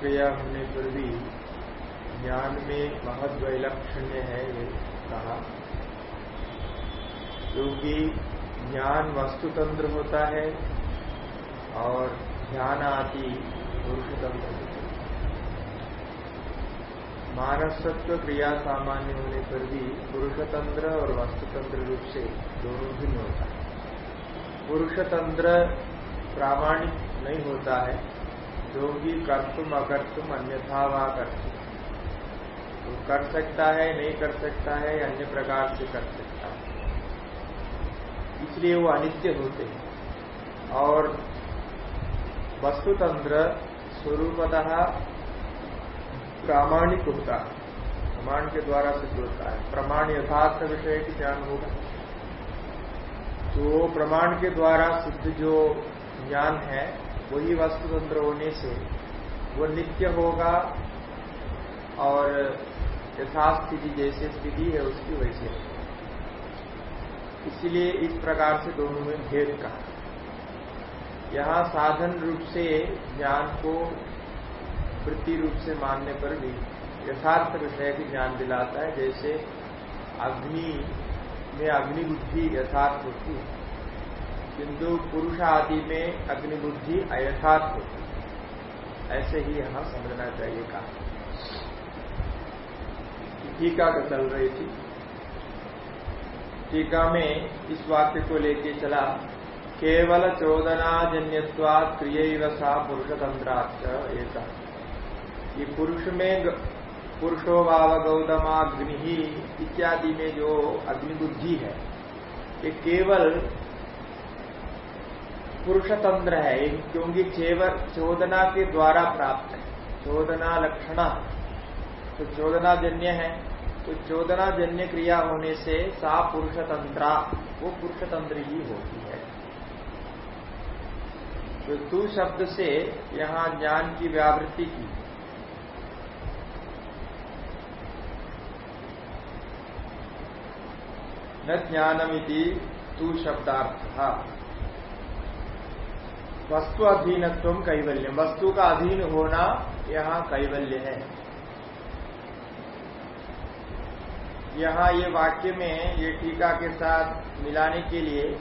क्रिया पर भी ज्ञान में महद वैलक्षण्य है, ये कहा। क्योंकि ज्ञान वस्तुतंत्र होता है और ध्यान आदि पुरुषतंत्र होता है। मानसत्व क्रिया सामान्य होने पर भी पुरुषतंत्र और वस्तुतंत्र रूप से दोनों भिन्न होता है। पुरुषतंत्र प्रामाणिक नहीं होता है जो कि कर्तुम अकर्तुम अन्यथा वा कर्तुम। तो कर सकता है, नहीं कर सकता है, अन्य प्रकार से कर सकता है। इसलिए वो अनित्य होते हैं। और वस्तुतंत्र स्वरूपतः प्रामाणिक होता है। प्रमाण के द्वारा सिद्ध होता है। प्रमाण यथार्थ विषय की ज्ञान होगा। तो प्रमाण के द्वारा सिद्ध जो ज्ञान है वही वस्तुतंत्र होने से वो नित्य होगा और यथास्थिति जैसे स्थिति है उसकी वैसे इसलिए इस प्रकार से दोनों में भेद कहा। यहाँ साधन रूप से ज्ञान को वृत्ति रूप से मानने पर भी यथार्थ विषय की ज्ञान दिलाता है, जैसे अग्नि में अग्नि बुद्धि यथार्थ होती है। किंतु पुरुष आदि में अग्नि बुद्धि अयथार्थ होती ऐसे ही यहाँ समझना चाहिए कहा टीका का चल रही थी। टीका में इस वाक्य को लेके चला, केवल चोदनाजन्यवाद क्रिय सा पुरुषतंत्राच एक। ये पुरुष में पुरुषो भाव गौतमाग्नि इत्यादि में जो अग्निबुद्धि है, ये केवल पुरुषतंत्र है क्योंकि चोदना के द्वारा प्राप्त है। चोदना लक्षणा तो चोदनाजन्य है। तो चोदनाजन्य क्रिया होने से सा पुरुषतंत्रा, वो पुरुषतंत्र ही होती है। तो तू शब्द से यहाँ ज्ञान की व्यावृत्ति की। न ज्ञानमिति तू शब्दार्थ। वस्तु अधीनत्व कैवल्य। वस्तु का अधीन होना यहाँ कैवल्य है। यहाँ ये वाक्य में ये टीका के साथ मिलाने के लिए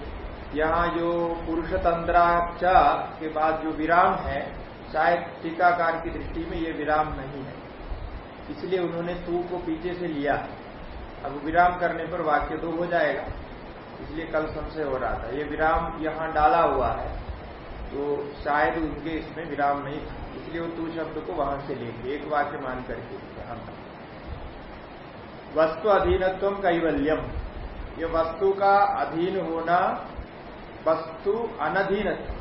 यहाँ जो पुरुष तंत्राचा के बाद जो विराम है, शायद टीकाकार की दृष्टि में ये विराम नहीं है। इसलिए उन्होंने तू को पीछे से लिया। अब विराम करने पर वाक्य तो हो जाएगा। इसलिए कल संशय हो रहा था। ये विराम यहाँ डाला हुआ है। तो शायद उनके इसमें विराम नहीं था। इसलिए वो तू शब्द को वहाँ से लेंगे। एक वाक्य मान करके यहाँ वस्तु अधीनत्व कैवल्यम ये वस्तु का अधीन होना वस्तु अनधीनत्व।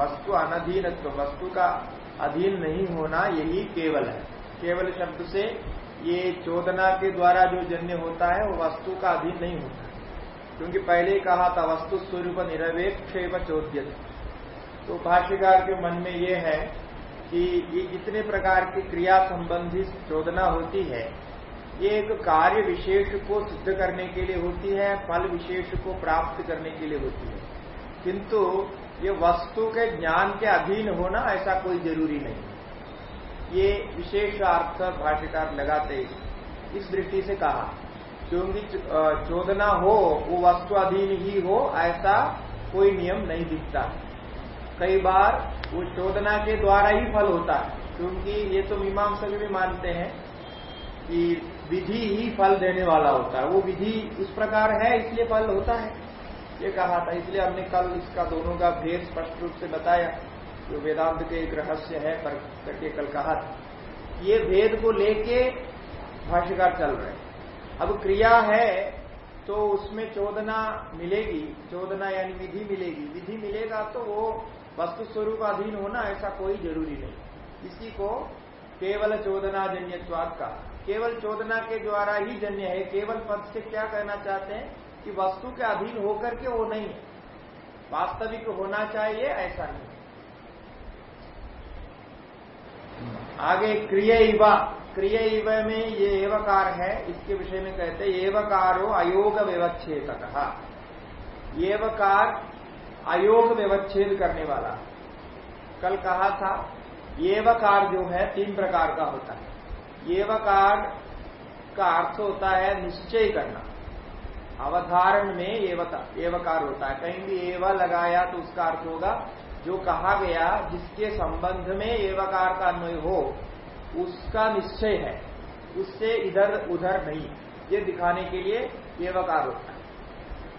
वस्तु अनधीनत्व, वस्तु का अधीन नहीं होना यही केवल है। केवल शब्द से ये चोदना के द्वारा जो जन्य होता है, वो वस्तु का अधीन नहीं होता। क्योंकि पहले ही कहा था, वस्तु स्वरूप निरवेक्षेप चौद्य तो भाष्यकार के मन में ये है कि ये जितने प्रकार की क्रिया संबंधी चोदना होती है, ये एक कार्य विशेष को सिद्ध करने के लिए होती है, फल विशेष को प्राप्त करने के लिए होती है। किंतु ये वस्तु के ज्ञान के अधीन होना ऐसा कोई ज़रूरी नहीं। ये विशेष अर्थ भाष्यकार लगाते इस दृष्टि से कहा, क्योंकि चोदना हो, वो वस्तु अधीन ही हो, ऐसा कोई नियम नहीं दिखता। कई बार वो चोदना के द्वारा ही फल होता है, क्योंकि ये तो मीमांसक भी मानते हैं कि विधि ही फल देने वाला होता है। वो विधि उस प्रकार है, इसलिए फल होता है। ये कहा था, इसलिए हमने कल इसका दोनों का भेद स्पष्ट रूप से बताया, जो वेदांत के एक रहस्य है, पर करके कल कहा था। ये भेद को लेके भाष्यकार चल रहे अब क्रिया है तो उसमें चोदना मिलेगी, चोदना यानी विधि मिलेगी। विधि मिलेगा तो वो वस्तु स्वरूप अधीन होना ऐसा कोई ज़रूरी नहीं। इसी को केवल चोदना जन्यवाद का। केवल चोदना के द्वारा ही जन्य है। केवल पद से क्या कहना चाहते हैं कि वस्तु के अधीन होकर के वो नहीं है। वास्तविक होना चाहिए, ऐसा नहीं आगे क्रिय इवा। क्रिय इव में ये एवकार है। इसके विषय में कहते हैं, एवकारो अयोग व्यवच्छेद एवकार अयोग व्यवच्छेद करने वाला। कल कहा था एवकार जो है, तीन प्रकार का होता है। एवकार का अर्थ होता है निश्चय करना। अवधारण में एवकार होता है। कहीं भी एव लगाया तो उसका अर्थ होगा, जो कहा गया, जिसके संबंध में एवकार का अन्वय हो, उसका निश्चय है। उससे इधर उधर नहीं। ये दिखाने के लिए एवकार होता है।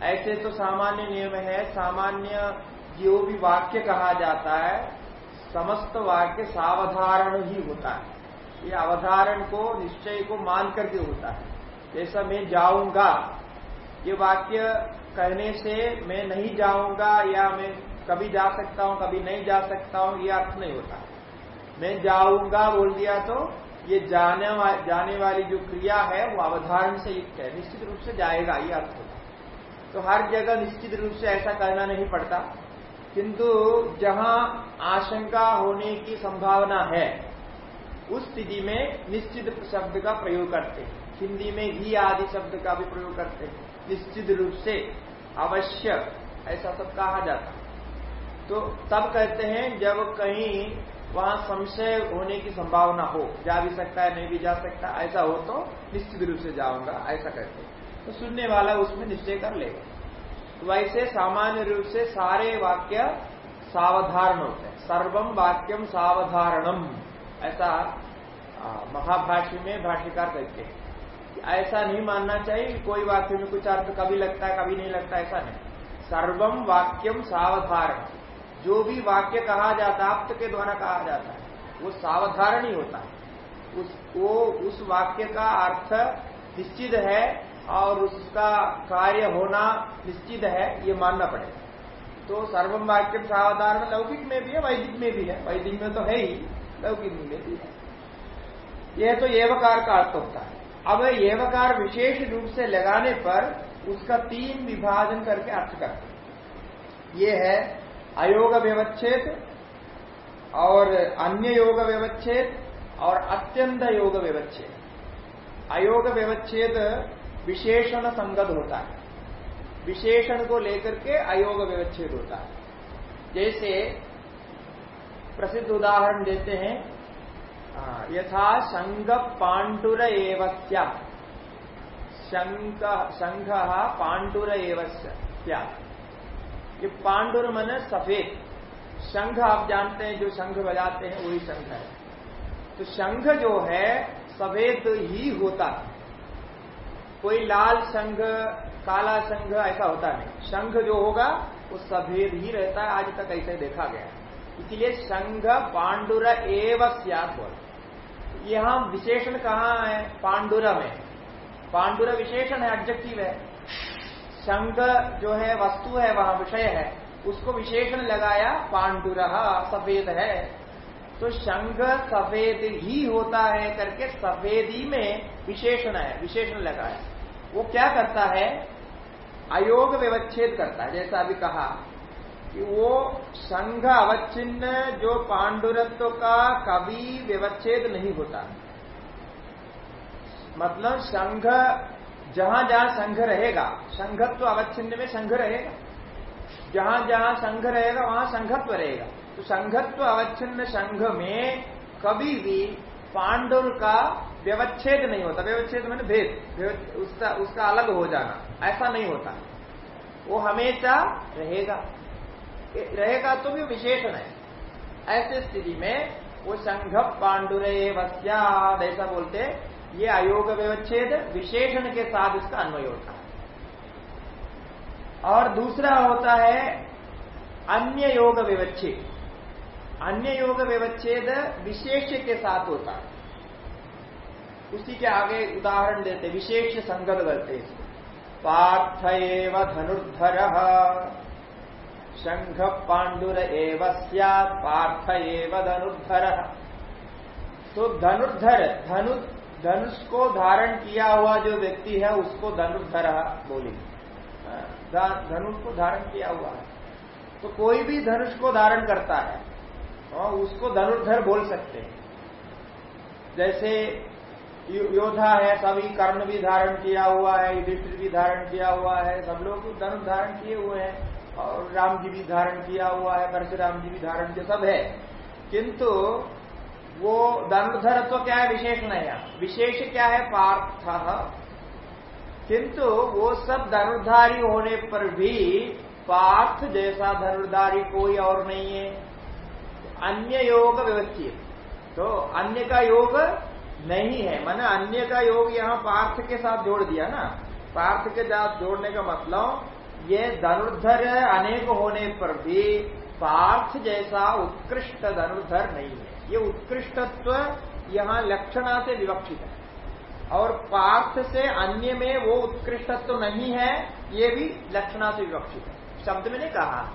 ऐसे तो सामान्य नियम है सामान्य जो भी वाक्य कहा जाता है समस्त वाक्य सावधारण ही होता है। ये अवधारण को निश्चय को मान करके होता है। जैसा मैं जाऊँगा ये वाक्य कहने से मैं नहीं जाऊँगा या मैं कभी जा सकता हूँ कभी नहीं जा सकता हूँ ये अर्थ नहीं होता। मैं जाऊँगा बोल दिया तो ये जाने वा, जाने वाली जो क्रिया है वो अवधारण से युक्त है। निश्चित रूप से जाएगा ये अर्थ होता तो हर जगह निश्चित रूप से ऐसा कहना नहीं पड़ता। किंतु जहाँ आशंका होने की संभावना है, उस स्थिति में निश्चित शब्द का प्रयोग करते हैं। हिंदी में ही आदि शब्द का भी प्रयोग करते हैं। निश्चित रूप से अवश्य, ऐसा सब कहा जाता तो तब कहते हैं, जब कहीं वहाँ संशय होने की संभावना हो, जा भी सकता है, नहीं भी जा सकता, ऐसा हो तो निश्चित रूप से जाऊँगा, ऐसा कहते हैं। तो सुनने वाला उसमें निश्चय कर लेगा। तो वैसे सामान्य रूप से सारे वाक्य सावधारण होते हैं। सर्वम वाक्यम सावधारणम ऐसा महाभाष्य में भाष्यकार कहते हैं ऐसा नहीं मानना चाहिए कोई वाक्य में कुछ अर्थ कभी लगता है, कभी नहीं लगता, ऐसा नहीं। सर्वम वाक्यम सावधारण। जो भी वाक्य कहा जाता है आप के द्वारा कहा जाता है, वो सावधारण ही होता है। उस, वो, उस वाक्य का अर्थ निश्चित है और उसका कार्य होना निश्चित है, ये मानना पड़ेगा। तो सर्वम वाक्य सावधारण लौकिक में भी है, वैदिक में भी है। वैदिक में तो है ही, लौकिक में भी है। यह तो एवकार का अर्थ होता है। अब एवकार विशेष रूप से लगाने पर उसका तीन विभाजन करके अर्थ करते ये है अयोग व्यवच्छेद और अन्य योग व्यवच्छेद और अत्यंत योग व्यवच्छेद अयोग व्यवच्छेद विशेषण संगत होता है। विशेषण को लेकर के अयोग व्यवच्छेद होता है। जैसे प्रसिद्ध उदाहरण देते हैं यथा संघ पांडुर एवस्या। संघ पांडुर एवस्या। ये पांडुर मन सफ़ेद। शंख आप जानते हैं, जो शंख बजाते हैं, वही शंख है। तो शंख जो है, सफ़ेद ही होता है। कोई लाल संघ, काला संघ ऐसा होता नहीं। संघ जो होगा, वो सफ़ेद ही रहता है। आज तक ऐसे देखा गया इसलिए संघ पांडुर एव सियात बोल यहाँ विशेषण कहाँ है? पांडुर में। पांडुर विशेषण है ऑब्जेक्टिव है। संघ जो है, वस्तु है, वहाँ विषय है। उसको विशेषण लगाया पांडुर, सफ़ेद है। तो संघ सफ़ेद ही होता है करके सफेदी में विशेषण है, विशेषण लगाया। वो क्या करता है? अयोग व्यवच्छेद करता है। जैसा अभी कहा कि वो संघ अवच्छिन्न, जो पांडुरत्व का कभी व्यवच्छेद नहीं होता। मतलब संघ, जहाँ जहाँ संघ रहेगा, संघत्व अवच्छिन्न में संघ रहेगा। जहाँ जहाँ संघ रहेगा, वहाँ संघत्व रहेगा। तो संघत्व अवच्छिन्न संघ में कभी भी पांडुर का व्यवच्छेद नहीं होता। व्यवच्छेद मैंने भेद। उसका उसका अलग हो जाना। ऐसा नहीं होता। वो हमेशा रहेगा। रहेगा तो भी विशेषण है ऐसे स्थिति में वो संघ पांडुरे वस्याद ऐसा बोलते, ये अयोग व्यवच्छेद विशेषण के साथ इसका अन्वय होता है। और दूसरा होता है अन्य योग व्यवच्छेद। अन्य योग व्यवच्छेद विशेष के साथ होता है। उसी के आगे उदाहरण देते, विशेष संगत करते पार्थ एव धनुर्धर। शंख पांडुर एव पार्थ एव धनुर्धर। तो धनुर्धर, धनु धनुष को धारण किया हुआ जो व्यक्ति है, उसको धनुर्धर बोली धनुष को धारण किया हुआ है। तो कोई भी धनुष को धारण करता है और उसको धनुर्धर बोल सकते हैं। जैसे योद्धा है सभी कर्ण भी धारण किया हुआ है, युधिष्ठिर भी धारण किया हुआ है, सब लोग धनुष धारण किए हुए हैं, और राम जी भी धारण किया हुआ है, परशुराम जी भी धारण किया सब है। किंतु वो धनुर्धर तो क्या है? विशेष है विशेष क्या है? पार्थ। किंतु वो सब धनुर्धारी होने पर भी पार्थ जैसा धनुर्धारी कोई और नहीं है। अन्य योग व्यवस्थित तो अन्य का योग नहीं है। मैंने अन्य का योग यहाँ पार्थ के साथ जोड़ दिया ना। पार्थ के साथ जोड़ने का मतलब ये धनुर्धर अनेक होने पर भी पार्थ जैसा उत्कृष्ट धनुर्धर नहीं है। ये उत्कृष्टत्व यहाँ लक्षणा से विवक्षित है। और पार्थ से अन्य में वो उत्कृष्टत्व नहीं है, ये भी लक्षणा से विवक्षित है। शब्द में नहीं कहा।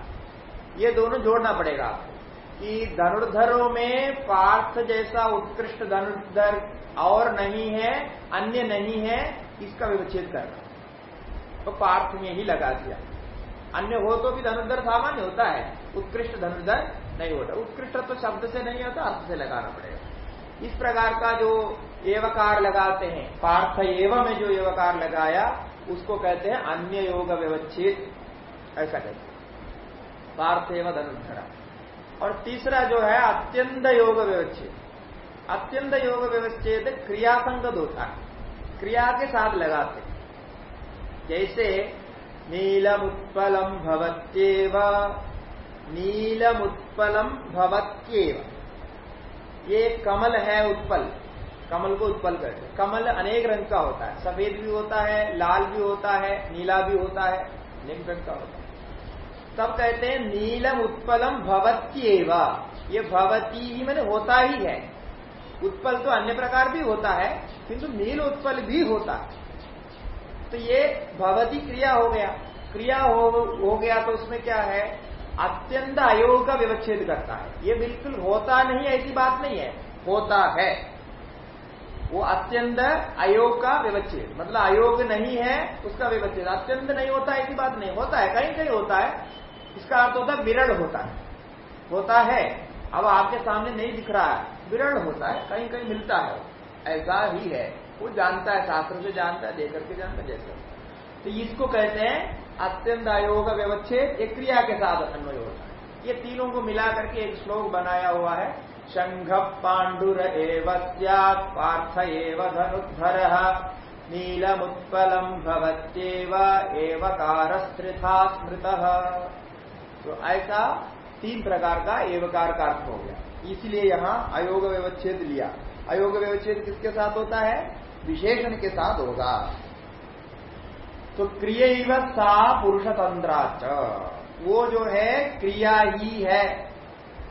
ये दोनों जोड़ना पड़ेगा आपको। कि धनुर्धरों में पार्थ जैसा उत्कृष्ट धनुर्धर और नहीं है, अन्य नहीं है, इसका विवच्छेद करना तो पार्थ में ही लगा दिया। अन्य हो तो भी धनुर्धर सामान्य होता है, उत्कृष्ट धनुर्धर नहीं होता। उत्कृष्ट तो शब्द से नहीं होता, अर्थ से लगाना पड़ेगा। इस प्रकार का जो एवकार लगाते हैं, पार्थ एवं में जो एवकार लगाया, उसको कहते हैं अन्य योग व्यवच्छेद, ऐसा कहते हैं। पार्थ एवं धनुर्धरा। और तीसरा जो है, अत्यंत योग व्यवच्छेद अत्यंत योग व्यवच्छेद क्रियासंगत होता है। क्रिया के साथ लगाते जैसे नीलम उत्पलम भवत्येव। नीलम उत्पलम भवत्येव। ये कमल है उत्पल। कमल को उत्पल करते कमल अनेक रंग का होता है। सफ़ेद भी होता है, लाल भी होता है, नीला भी होता है अनेक रंग का होता है। तब कहते हैं? नीलम उत्पलम भवत्येव। ये भवती ही मैंने होता ही है। उत्पल तो अन्य प्रकार भी होता है किंतु नील उत्पल भी होता है। तो ये भवती क्रिया हो गया। क्रिया हो, हो गया तो उसमें क्या है? अत्यंत अयोग का विवच्छेद करता है। ये बिल्कुल होता नहीं ऐसी बात नहीं है। होता है। वो अत्यंत अयोग का विवच्छेद। मतलब अयोग नहीं है उसका विवच्छेद। अत्यंत नहीं होता ऐसी बात नहीं। होता है कहीं कहीं होता है। इसका अर्थ होता है विरल होता है। होता है। अब आपके सामने नहीं दिख रहा है। विरल होता है। कहीं कहीं मिलता है। ऐसा ही है। वो जानता है, शास्त्र से जानता है, देकर के जानता है, जैसे। तो इसको कहते हैं अत्यंत आयोग व्यवच्छेद, एक क्रिया के साथ अन्वय होता है। ये तीनों को मिला करके एक श्लोक बनाया हुआ है। शंघ पांडुर एव पार्थ एव धनुधर नीलमुत्पलम भवत्येव एवकार स्मृत। तो ऐसा तीन प्रकार का एवकार का अर्थ हो गया। इसलिए यहाँ अयोग व्यवच्छेद लिया। अयोग व्यवच्छेद किसके साथ होता है? विशेषण के साथ होगा। तो क्रिय सा पुरुष तंत्राच। वो जो है क्रिया ही है।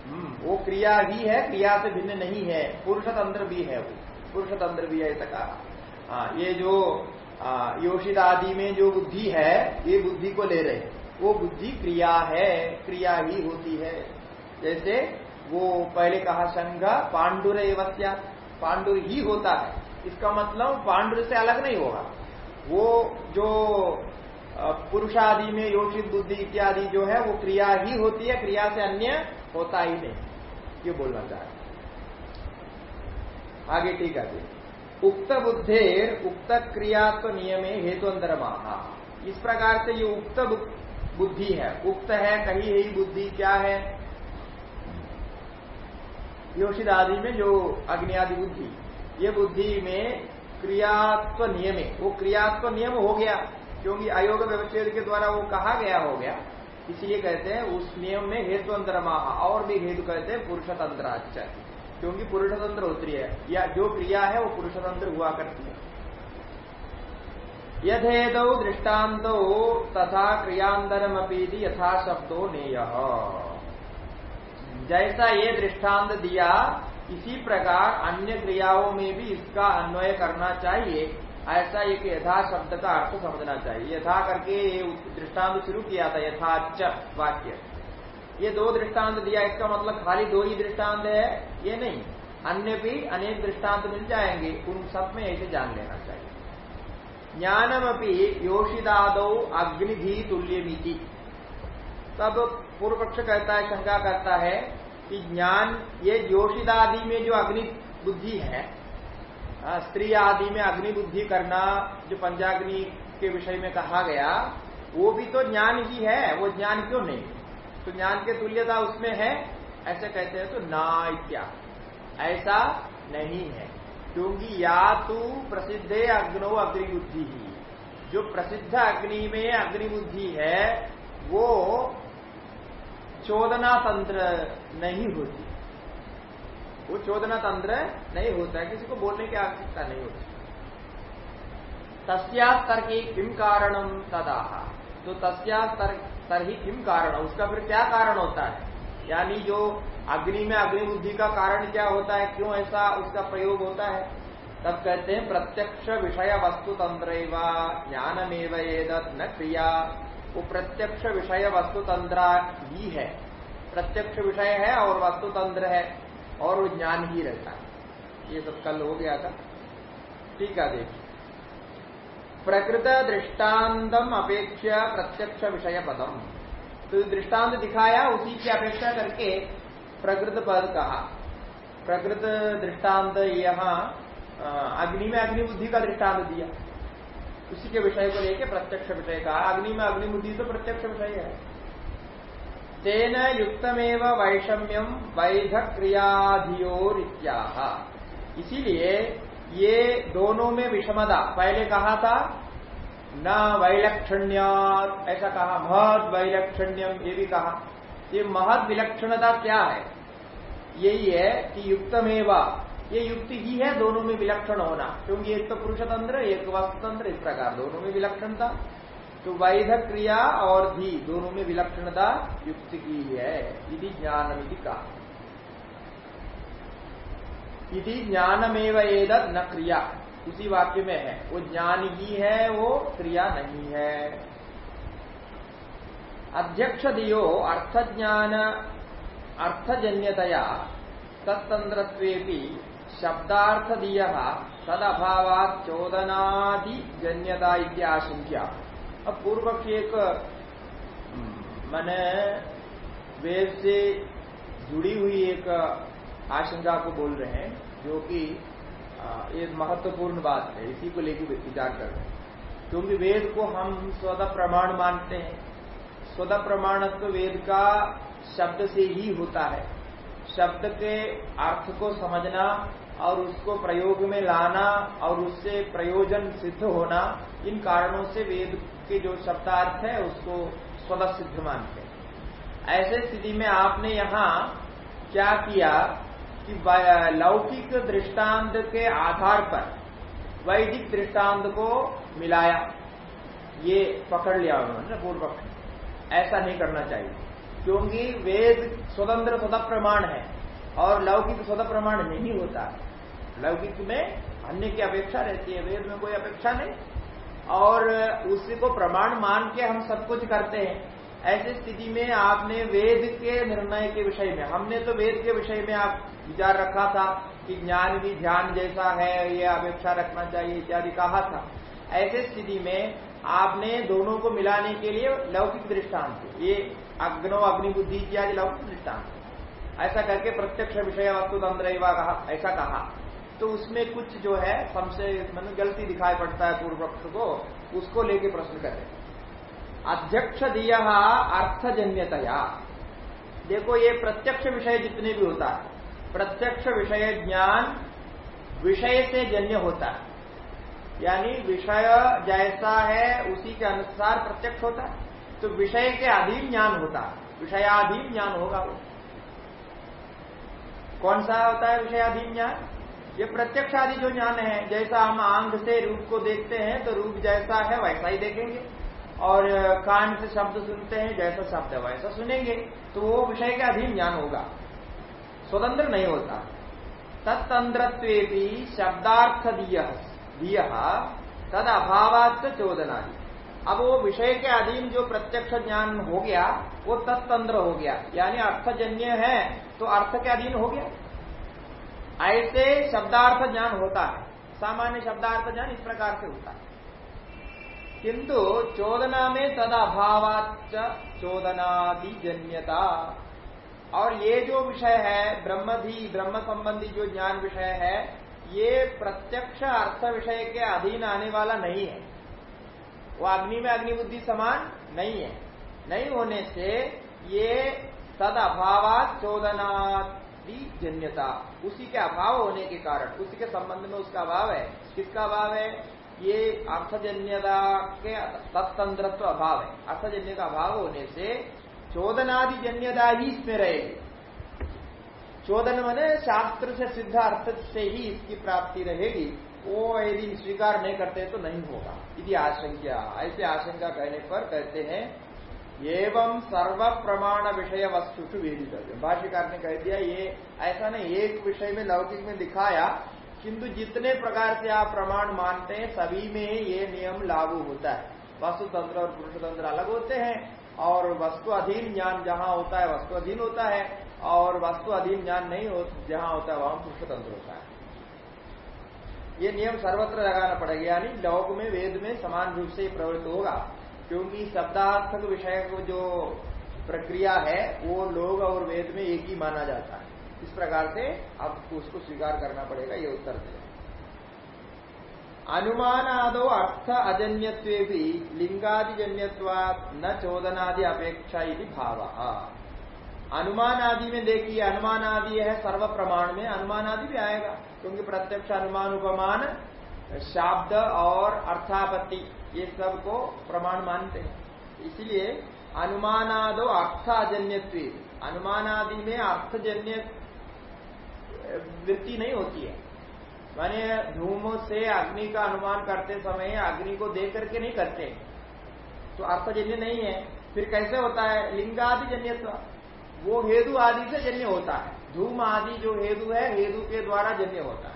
हम्म, वो क्रिया ही है क्रिया से भिन्न नहीं है। पुरुष तंत्र भी है वो। पुरुष तंत्र भी है ऐसा कहा। हाँ, ये जो योशित आदि में जो बुद्धि है ये बुद्धि को ले रहे वो बुद्धि क्रिया है, क्रिया ही होती है। जैसे वो पहले कहा संघ पांडुर एवत्या पांडुर ही होता है। इसका मतलब पांडुर से अलग नहीं होगा। वो जो पुरुषादि में योशित बुद्धि इत्यादि जो है, वो क्रिया ही होती है, क्रिया से अन्य होता ही नहीं। ये बोलना चाह आगे ठीक है उक्त बुद्धेर उक्त क्रियात्व नियमे हेतु अंतर इस प्रकार से ये उक्त बुद्धि है। उक्त है, कही ही, बुद्धि क्या है? योशिद आदि में जो अग्नि आदि बुद्धि, ये बुद्धि में क्रियात्व नियम है वो क्रियात्व नियम हो गया। क्योंकि अयोग व्यवच्छेद के द्वारा वो कहा गया हो गया, इसलिए कहते हैं उस नियम में हेतु अंतर और भी हेतु कहते हैं पुरुष तंत्राच क्योंकि पुरुष तंत्र होती है, या जो क्रिया है वो पुरुष तंत्र हुआ करती है। यथेद दृष्टांत तथा क्रियांतरमपीति यथा शब्दो नेय। जैसा ये दृष्टांत दिया, इसी प्रकार अन्य क्रियाओं में भी इसका अन्वय करना चाहिए। ऐसा एक यथा शब्द का अर्थ समझना चाहिए। यथा करके ये दृष्टांत शुरू किया था, यथाच वाक्य। ये दो दृष्टांत दिया, इसका मतलब खाली दो ही दृष्टांत है, ये नहीं। अन्य भी अनेक दृष्टांत मिल जाएँगे, उन सब में ऐसे जान लेना चाहिए। ज्ञानमपि अग्निधि तुल्यमिति तब पूर्व पक्ष कहता है, शंका करता है कि ज्ञान, ये योषिदादि में जो अग्नि बुद्धि है स्त्री आदि में अग्नि बुद्धि करना, जो पंचाग्नि के विषय में कहा गया, वो भी तो ज्ञान ही है, वो ज्ञान क्यों नहीं? तो ज्ञान के तुल्यता उसमें है, ऐसे कहते हैं तो ना इत्या ऐसा नहीं है। क्योंकि या तो प्रसिद्ध अग्नो अग्निबुद्धि ही। जो प्रसिद्ध अग्नि में अग्निबुद्धि है, वो चोदना तंत्र नहीं होती। वो चोदना तंत्र नहीं होता है, किसी को बोलने की आवश्यकता नहीं होती। तस्या की किम कारणम तदा तो तस्या तरही किम कारण? उसका फिर क्या कारण होता है? यानी जो अग्नि में अग्नि बुद्धि का कारण क्या होता है? क्यों ऐसा उसका प्रयोग होता है? तब कहते हैं, प्रत्यक्ष विषय वस्तु तंत्र ज्ञानमेव न क्रिया। वो प्रत्यक्ष विषय वस्तु तंत्र ही है। प्रत्यक्ष विषय है और वस्तु तंत्र है, और वो ज्ञान ही रहता है। ये सब कल हो गया था। ठीक है, देखिए। प्रकृत दृष्टान्तम अपेक्षा प्रत्यक्ष विषय पदम। तो दृष्टांत दिखाया, उसी की अपेक्षा करके प्रकृत पद कहा। प्रकृत दृष्टांत यहाँ अग्नि में अग्नि बुद्धि का दृष्टांत दिया। उसी के विषय को लेके प्रत्यक्ष विषय कहा। अग्नि में अग्नि बुद्धि तो प्रत्यक्ष विषय है। तेन युक्तमेव वैषम्यम वैध क्रियाधियोरित्या इसीलिए ये दोनों में विषमता, पहले कहा था न वैलक्षण्य ऐसा कहा, महद वैलक्षण्यम ये भी कहा। ये महद विलक्षणता क्या है? यही है कि युक्तमेवा, ये युक्ति ही है दोनों में विलक्षण होना। क्योंकि एक तो पुरुष तंत्र एक वस्तु तंत्र इस प्रकार दोनों में विलक्षणता। तो वैध क्रिया और धी दोनों में विलक्षणता युक्ति की है। यदि ज्ञानमिति कहा। ज्ञानमेव एदत न क्रिया। उसी वाक्य में है। वो ज्ञान ही है, वो क्रिया नहीं है। अध्यक्ष दियो अर्थ ज्ञान अर्थजन्यतया तत्तंत्रत्वेपि शब्दार्थ दिय तद अभावात चोदनादि जन्यता आशंका अब पूर्व की एक मैंने वेद से जुड़ी हुई एक आशंका को बोल रहे हैं, जो कि ये महत्वपूर्ण बात है, इसी को लेकर विचार कर रहे हैं। क्योंकि वेद को हम स्वतः प्रमाण मानते हैं। स्वतः प्रमाणत्व वेद का शब्द से ही होता है। शब्द के अर्थ को समझना और उसको प्रयोग में लाना और उससे प्रयोजन सिद्ध होना, इन कारणों से वेद के जो शब्दार्थ है, उसको स्वतः सिद्ध मानते हैं। ऐसे स्थिति में आपने यहाँ क्या किया कि लौकिक दृष्टांत के आधार पर, वैदिक दृष्टांत को मिलाया। ये पकड़ लिया उन्होंने पूर्व पक्ष ऐसा नहीं करना चाहिए। क्योंकि वेद स्वतंत्र स्वतः प्रमाण है, और लौकिक स्वतः प्रमाण नहीं होता। लौकिक में अन्य की अपेक्षा रहती है, वेद में कोई अपेक्षा नहीं। और उसी को प्रमाण मान के हम सब कुछ करते हैं। ऐसी स्थिति में आपने वेद के निर्णय के विषय में, हमने तो वेद के विषय में आप विचार रखा था कि ज्ञान भी ध्यान जैसा है, ये अपेक्षा रखना चाहिए इत्यादि कहा था। ऐसे स्थिति में आपने दोनों को मिलाने के लिए लौकिक दृष्टांत, ये अग्नो अग्निबुद्धि इत्यादि लौकिक दृष्टांत। ऐसा करके प्रत्यक्ष विषय वस्तु तंत्र कहा, ऐसा कहा। तो उसमें कुछ जो है संशय मतलब गलती दिखाई पड़ता है पूर्व पक्ष को, उसको लेके प्रश्न करें अध्यक्ष दिया अर्थजन्यतया। देखो ये प्रत्यक्ष विषय जितने भी होता है, प्रत्यक्ष विषय ज्ञान विषय से जन्य होता है। यानी विषय जैसा है, उसी के अनुसार प्रत्यक्ष होता है। तो विषय के अधीन ज्ञान होता है, विषयाधीन ज्ञान होगा वो। कौन सा होता है विषयाधीन ज्ञान? ये प्रत्यक्ष आदि जो ज्ञान है, जैसा हम आँख से रूप को देखते हैं तो रूप जैसा है, वैसा ही देखेंगे। और कान से शब्द सुनते हैं, जैसा शब्द है, वैसा सुनेंगे तो वो विषय के अधीन ज्ञान होगा। स्वतंत्र नहीं होता। तत्तंत्रत्वे शब्दार्थ दिय तद अभावात चोदनादि। अब वो विषय के अधीन जो प्रत्यक्ष ज्ञान हो गया, वो तत्तंत्र हो गया। यानी अर्थजन्य है तो अर्थ के अधीन हो गया। ऐसे शब्दार्थ ज्ञान होता है। सामान्य शब्दार्थ ज्ञान इस प्रकार से होता है। किंतु चोदना में तद अभावाच चोदनादि जन्यता और ये जो विषय है, ब्रह्मधि ब्रह्म संबंधी जो ज्ञान विषय है, ये प्रत्यक्ष अर्थ विषय के अधीन आने वाला नहीं है। वो अग्नि में अग्नि बुद्धि समान नहीं है। नहीं होने से ये तद अभावात चोदनादि जन्यता उसी के अभाव होने के कारण, उसी के संबंध में उसका अभाव है। किसका अभाव है? ये अर्थजन्यता के तत्तंत्रत्व अभाव है। अर्थजन्य का अभाव होने से चोदनादि जन्यता ही इसमें रहेगी। चोदन मैंने शास्त्र से सिद्ध अर्थ से ही इसकी प्राप्ति रहेगी। वो यदि स्वीकार नहीं करते तो नहीं होगा। यदि आशंका। ऐसे आशंका कहने पर कहते हैं, एवं सर्व प्रमाण विषय वस्तु वेदित भाष्यकार ने कह दिया, ये ऐसा नहीं, एक विषय में लौकिक में दिखाया किंतु जितने प्रकार से आप प्रमाण मानते हैं, सभी में ये नियम लागू होता है। वस्तु तंत्र और पुरुष तंत्र अलग होते हैं, और वस्तु अधीन ज्ञान जहाँ होता है, वस्तु अधीन होता है, और वस्तु अधीन ज्ञान नहीं हो, जहाँ होता है, वहाँ पुरुष तंत्र होता है। ये नियम सर्वत्र लगाना पड़ेगा, यानी लोक में, वेद में समान रूप से प्रवृत्त होगा, क्योंकि शब्दार्थक विषय को जो प्रक्रिया है, वो लोग और वेद में एक ही माना जाता है। इस प्रकार से आपको उसको स्वीकार करना पड़ेगा, ये उत्तर दिया अनुमान आदो अर्थ अजन्यत्वे भी लिंगादिजन्यवा न चोदनादि अपेक्षा भाव। अनुमान आदि में देखिए अनुमान आदि है सर्व प्रमाण में अनुमान आदि भी आएगा, क्योंकि प्रत्यक्ष अनुमान, उपमान, शाब्द और अर्थापत्ति, ये सबको प्रमाण मानते हैं। इसलिए अनुमानादो अर्थ अजन्य अनुमानादि में अर्थजन्य वृत्ति नहीं होती है। माने धूम से अग्नि का अनुमान करते समय अग्नि को देख करके नहीं करते। तो अर्थजन्य नहीं है। फिर कैसे होता है? लिंगादि जन्य वो हेतु आदि से जन्य होता है। धूम आदि जो हेतु है, हेतु के द्वारा जन्य होता है।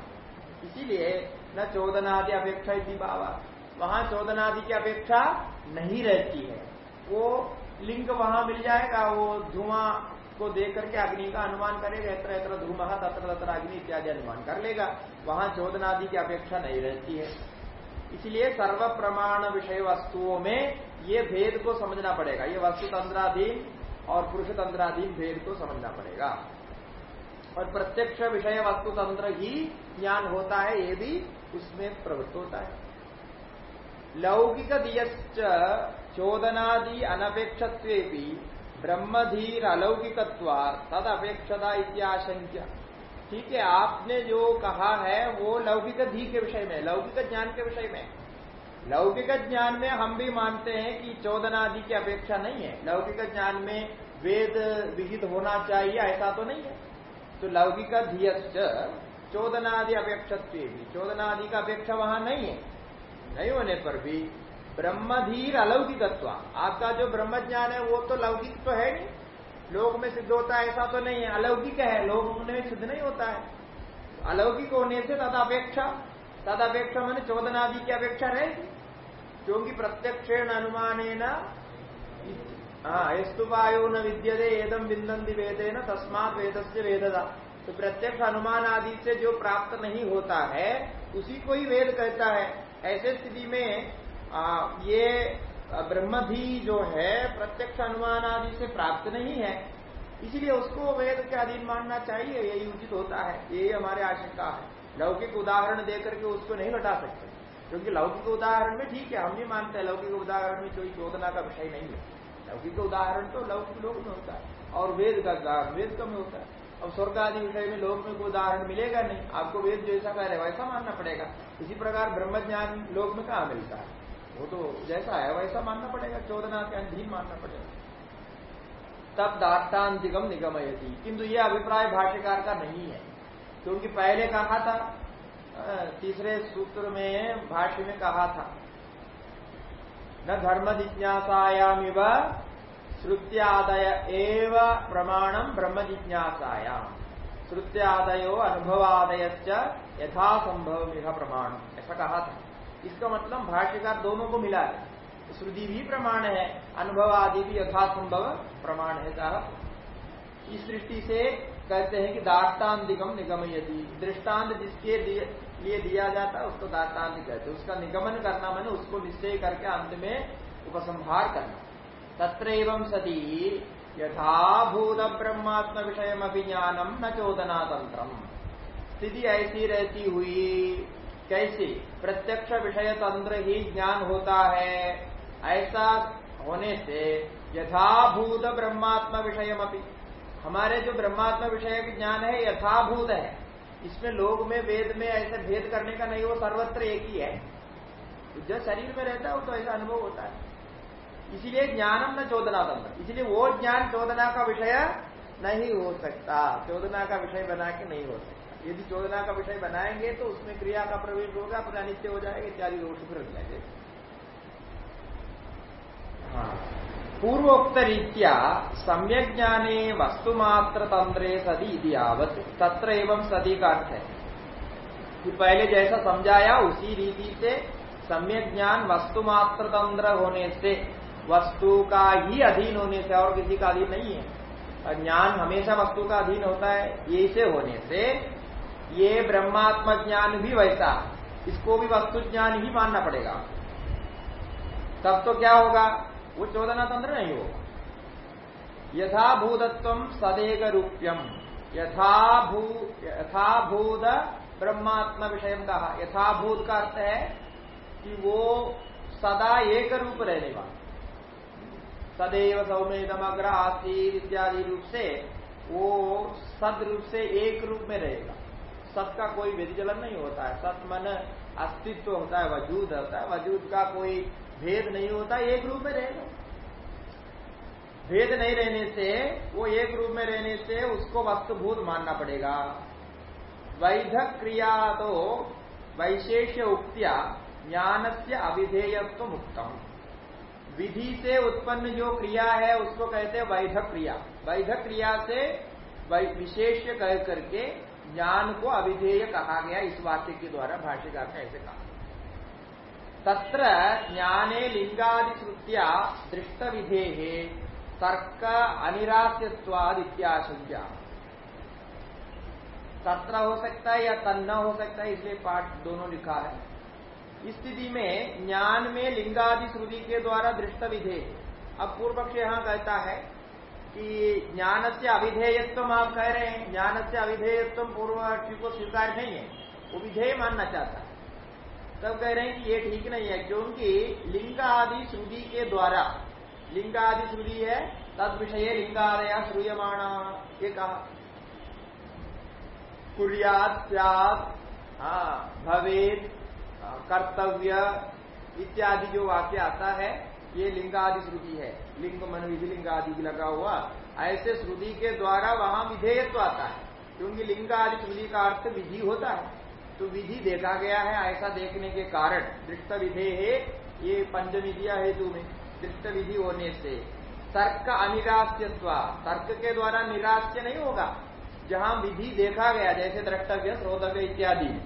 इसीलिए न चौदनादि अपेक्षा इसी बाबा वहाँ चौदनादि की अपेक्षा नहीं रहती है। वो लिंग वहाँ मिल जाएगा, वो धुआँ को देख करके अग्नि का अनुमान करेगा इतना इतना धूम, तत्र तत्र अग्नि इत्यादि अनुमान कर लेगा। वहाँ चौदनादि की अपेक्षा नहीं रहती है। इसलिए सर्व प्रमाण विषय वस्तुओं में ये भेद को समझना पड़ेगा। ये वस्तु तंत्राधीन और पुरुष तंत्राधीन भेद को समझना पड़ेगा। और प्रत्यक्ष विषय वस्तु तंत्र ही ज्ञान होता है, ये भी उसमें प्रवृत्त होता है। लौकिक दियश्च चोदनादि अनपेक्षत्वे भी ब्रह्मधीर अलौकिकत्व तद अपेक्षता इत्याशंक्य। ठीक है, आपने जो कहा है, वो लौकिक धी के विषय में, लौकिक ज्ञान के विषय में। लौकिक ज्ञान में हम भी मानते हैं कि चौदनादि की अपेक्षा नहीं है। लौकिक ज्ञान में वेद विहित होना चाहिए, ऐसा तो नहीं है। तो लौकिक धियच चोदनादि अपेक्षत्व भी चोदनादि का अपेक्षा वहाँ नहीं है। नहीं होने पर भी ब्रह्मधीर अलौकिकत्व आपका जो ब्रह्म ज्ञान है, वो तो लौकिक तो है नहीं। लोक में सिद्ध होता है, ऐसा तो नहीं है। अलौकिक है, लोक में सिद्ध नहीं होता है। अलौकिक होने से तदापेक्षा तदापेक्षा मैंने चोदनादि की अपेक्षा रहेगी। क्योंकि प्रत्यक्षेण अनुमान हाँ स्तुपायो न विद्यते एदम बिंदी वेदे न तस्मात वेद से तो प्रत्यक्ष अनुमान आदि से जो प्राप्त नहीं होता है, उसी को ही वेद कहता है। ऐसे स्थिति में आ, ये ब्रह्म भी जो है प्रत्यक्ष अनुमान आदि से प्राप्त नहीं है। इसलिए उसको वेद के अधीन मानना चाहिए यही उचित होता है। यही हमारे आशंका है। लौकिक उदाहरण देकर के उसको नहीं हटा सकते। क्योंकि लौकिक उदाहरण में ठीक है हम भी मानते हैं लौकिक उदाहरण में कोई चोदना का विषय नहीं है। लौकिक उदाहरण तो लौकिक लोक में होता है और वेद का उदाहरण वेद का में होता है। अब स्वर्ग आदि विषय में लोक में कोई उदाहरण मिलेगा नहीं आपको वेद जैसा कह रहे वैसा मानना पड़ेगा। इसी प्रकार ब्रह्म ज्ञान लोक में कहा मिलता है? वो तो जैसा है, वैसा मानना पड़ेगा, चौदना के अधीन मानना पड़ेगा। तब दाष्टान्तिकम निगमयती। किंतु ये अभिप्राय भाष्यकार का नहीं है, क्योंकि पहले कहा था तीसरे सूत्र में भाष्य में कहा था, न धर्म जिज्ञासायाम श्रुत्यादय एव प्रमाणम ब्रह्म जिज्ञासायाम श्रुत्यादयो अनुभवादय यथा संभव यह प्रमाण ऐसा कहा था। इसका मतलब भाष्यकार दोनों को मिला है। श्रुति भी प्रमाण है, अनुभव आदि भी यथासंभव प्रमाण है कहा इस दृष्टि से कहते हैं कि दाष्टान्तिकम निगम यदि दृष्टांत जिसके लिए दिया जाता है, उसको दाष्टान्त कहते उसका निगमन करना मैंने उसको निश्चय करके अंत में उपसंहार करना। तत्र एवं सती यथाभूत ब्रह्मात्म विषय ज्ञानम न चोदना तंत्र स्थिति ऐसी रहती हुई कैसे? प्रत्यक्ष विषय तंत्र ही ज्ञान होता है। ऐसा होने से यथाभूत ब्रह्मात्म विषय अपनी हमारे जो ब्रह्मात्म विषय ज्ञान है, यथाभूत है। इसमें लोग में, वेद में ऐसे भेद करने का नहीं, वो सर्वत्र एक ही है। जो शरीर में रहता है, वो तो ऐसा अनुभव होता है। इसीलिए ज्ञानम न चोदना तंत्र। इसलिए वो ज्ञान चोदना का विषय नहीं हो सकता। चोदना का विषय बना के नहीं हो सकता। यदि चोदना का विषय बनाएँगे तो उसमें क्रिया का प्रवेश होगा, अपने अनित्य हो जाएगा, इत्यादि दोष फिर जाएँगे। हाँ। पूर्वोक्त रीत्या सम्यक ज्ञाने वस्तुमात्र तंत्रे सदी इतिवत तत्र एवं सदी का अर्थ है। कि पहले जैसा समझाया, उसी रीति से सम्यक ज्ञान वस्तुमात्र तंत्र होने से, वस्तु का ही अधीन होने से, और किसी का अधीन नहीं है। ज्ञान हमेशा वस्तु का अधीन होता है, ये से होने से ये ब्रह्मात्म ज्ञान भी वैसा, इसको भी वस्तु ज्ञान ही मानना पड़ेगा। तब तो क्या होगा? वो चौदना तंत्र नहीं होगा। यथाभूतत्व सदेग रूप्यम यथाभू, यथाभूत ब्रह्मात्म विषय कहा। यथाभूत का अर्थ है कि वो सदा एक रूप रहने वाला। सदैव सौमेदम अग्र आसीर इत्यादि रूप से वो सद रूप से एक रूप में रहेगा। सत का कोई व्यतिचलन नहीं होता है। सत मन अस्तित्व होता है, वजूद होता है। वजूद का कोई भेद नहीं होता, एक रूप में रहेगा। भेद नहीं रहने से, वो एक रूप में रहने से उसको वस्तुभूत मानना पड़ेगा। वैध क्रिया तो वैशेष उक्तिया ज्ञान से अविधेयत्व मुक्तम। विधि से उत्पन्न जो क्रिया है, उसको कहते हैं वैध क्रिया वैध क्रिया से विशेष कह करके ज्ञान को अविधेय कहा गया इस वाक्य के द्वारा भाष्यकार ने ऐसे कहा। तत्र ज्ञाने लिंगादि श्रुतिया दृष्ट विधे तर्क अनिरास्यवाद इत्याशंका तत्र हो सकता है या तन्न हो सकता है, इसलिए पाठ दोनों लिखा है। इस स्थिति में ज्ञान में लिंगादि श्रुति के द्वारा दृष्ट विधेय अब पूर्व पक्ष यहाँ कहता है कि ज्ञान से अविधेयत्व आप कह रहे हैं ज्ञान से अविधेयत्व पूर्व को स्वीकार नहीं है, वो विधेय मानना चाहता है। तब कह रहे हैं कि ये ठीक नहीं है, क्योंकि लिंग आदि श्रुति के द्वारा लिंग आदि श्रुति है तद विषय लिंगादया श्रूयमाणा, ये कहा। कुरियात भवेद कर्तव्य इत्यादि जो वाक्य आता है, ये लिंगादि श्रुति है। लिंग मन विधि लिंग आदि लगा हुआ, ऐसे श्रुति के द्वारा वहाँ विधेयत्व आता है। क्योंकि लिंग आदि श्रुति का अर्थ विधि होता है। तो विधि देखा गया है, ऐसा देखने के कारण दृष्ट विधे है, ये पंचविधिया हेतु में दृष्ट विधि होने से। तर्क अनिराश्यत्व तर्क के द्वारा निराश्य नहीं होगा। जहाँ विधि देखा गया, जैसे द्रष्टव्य श्रोतव्य इत्यादि,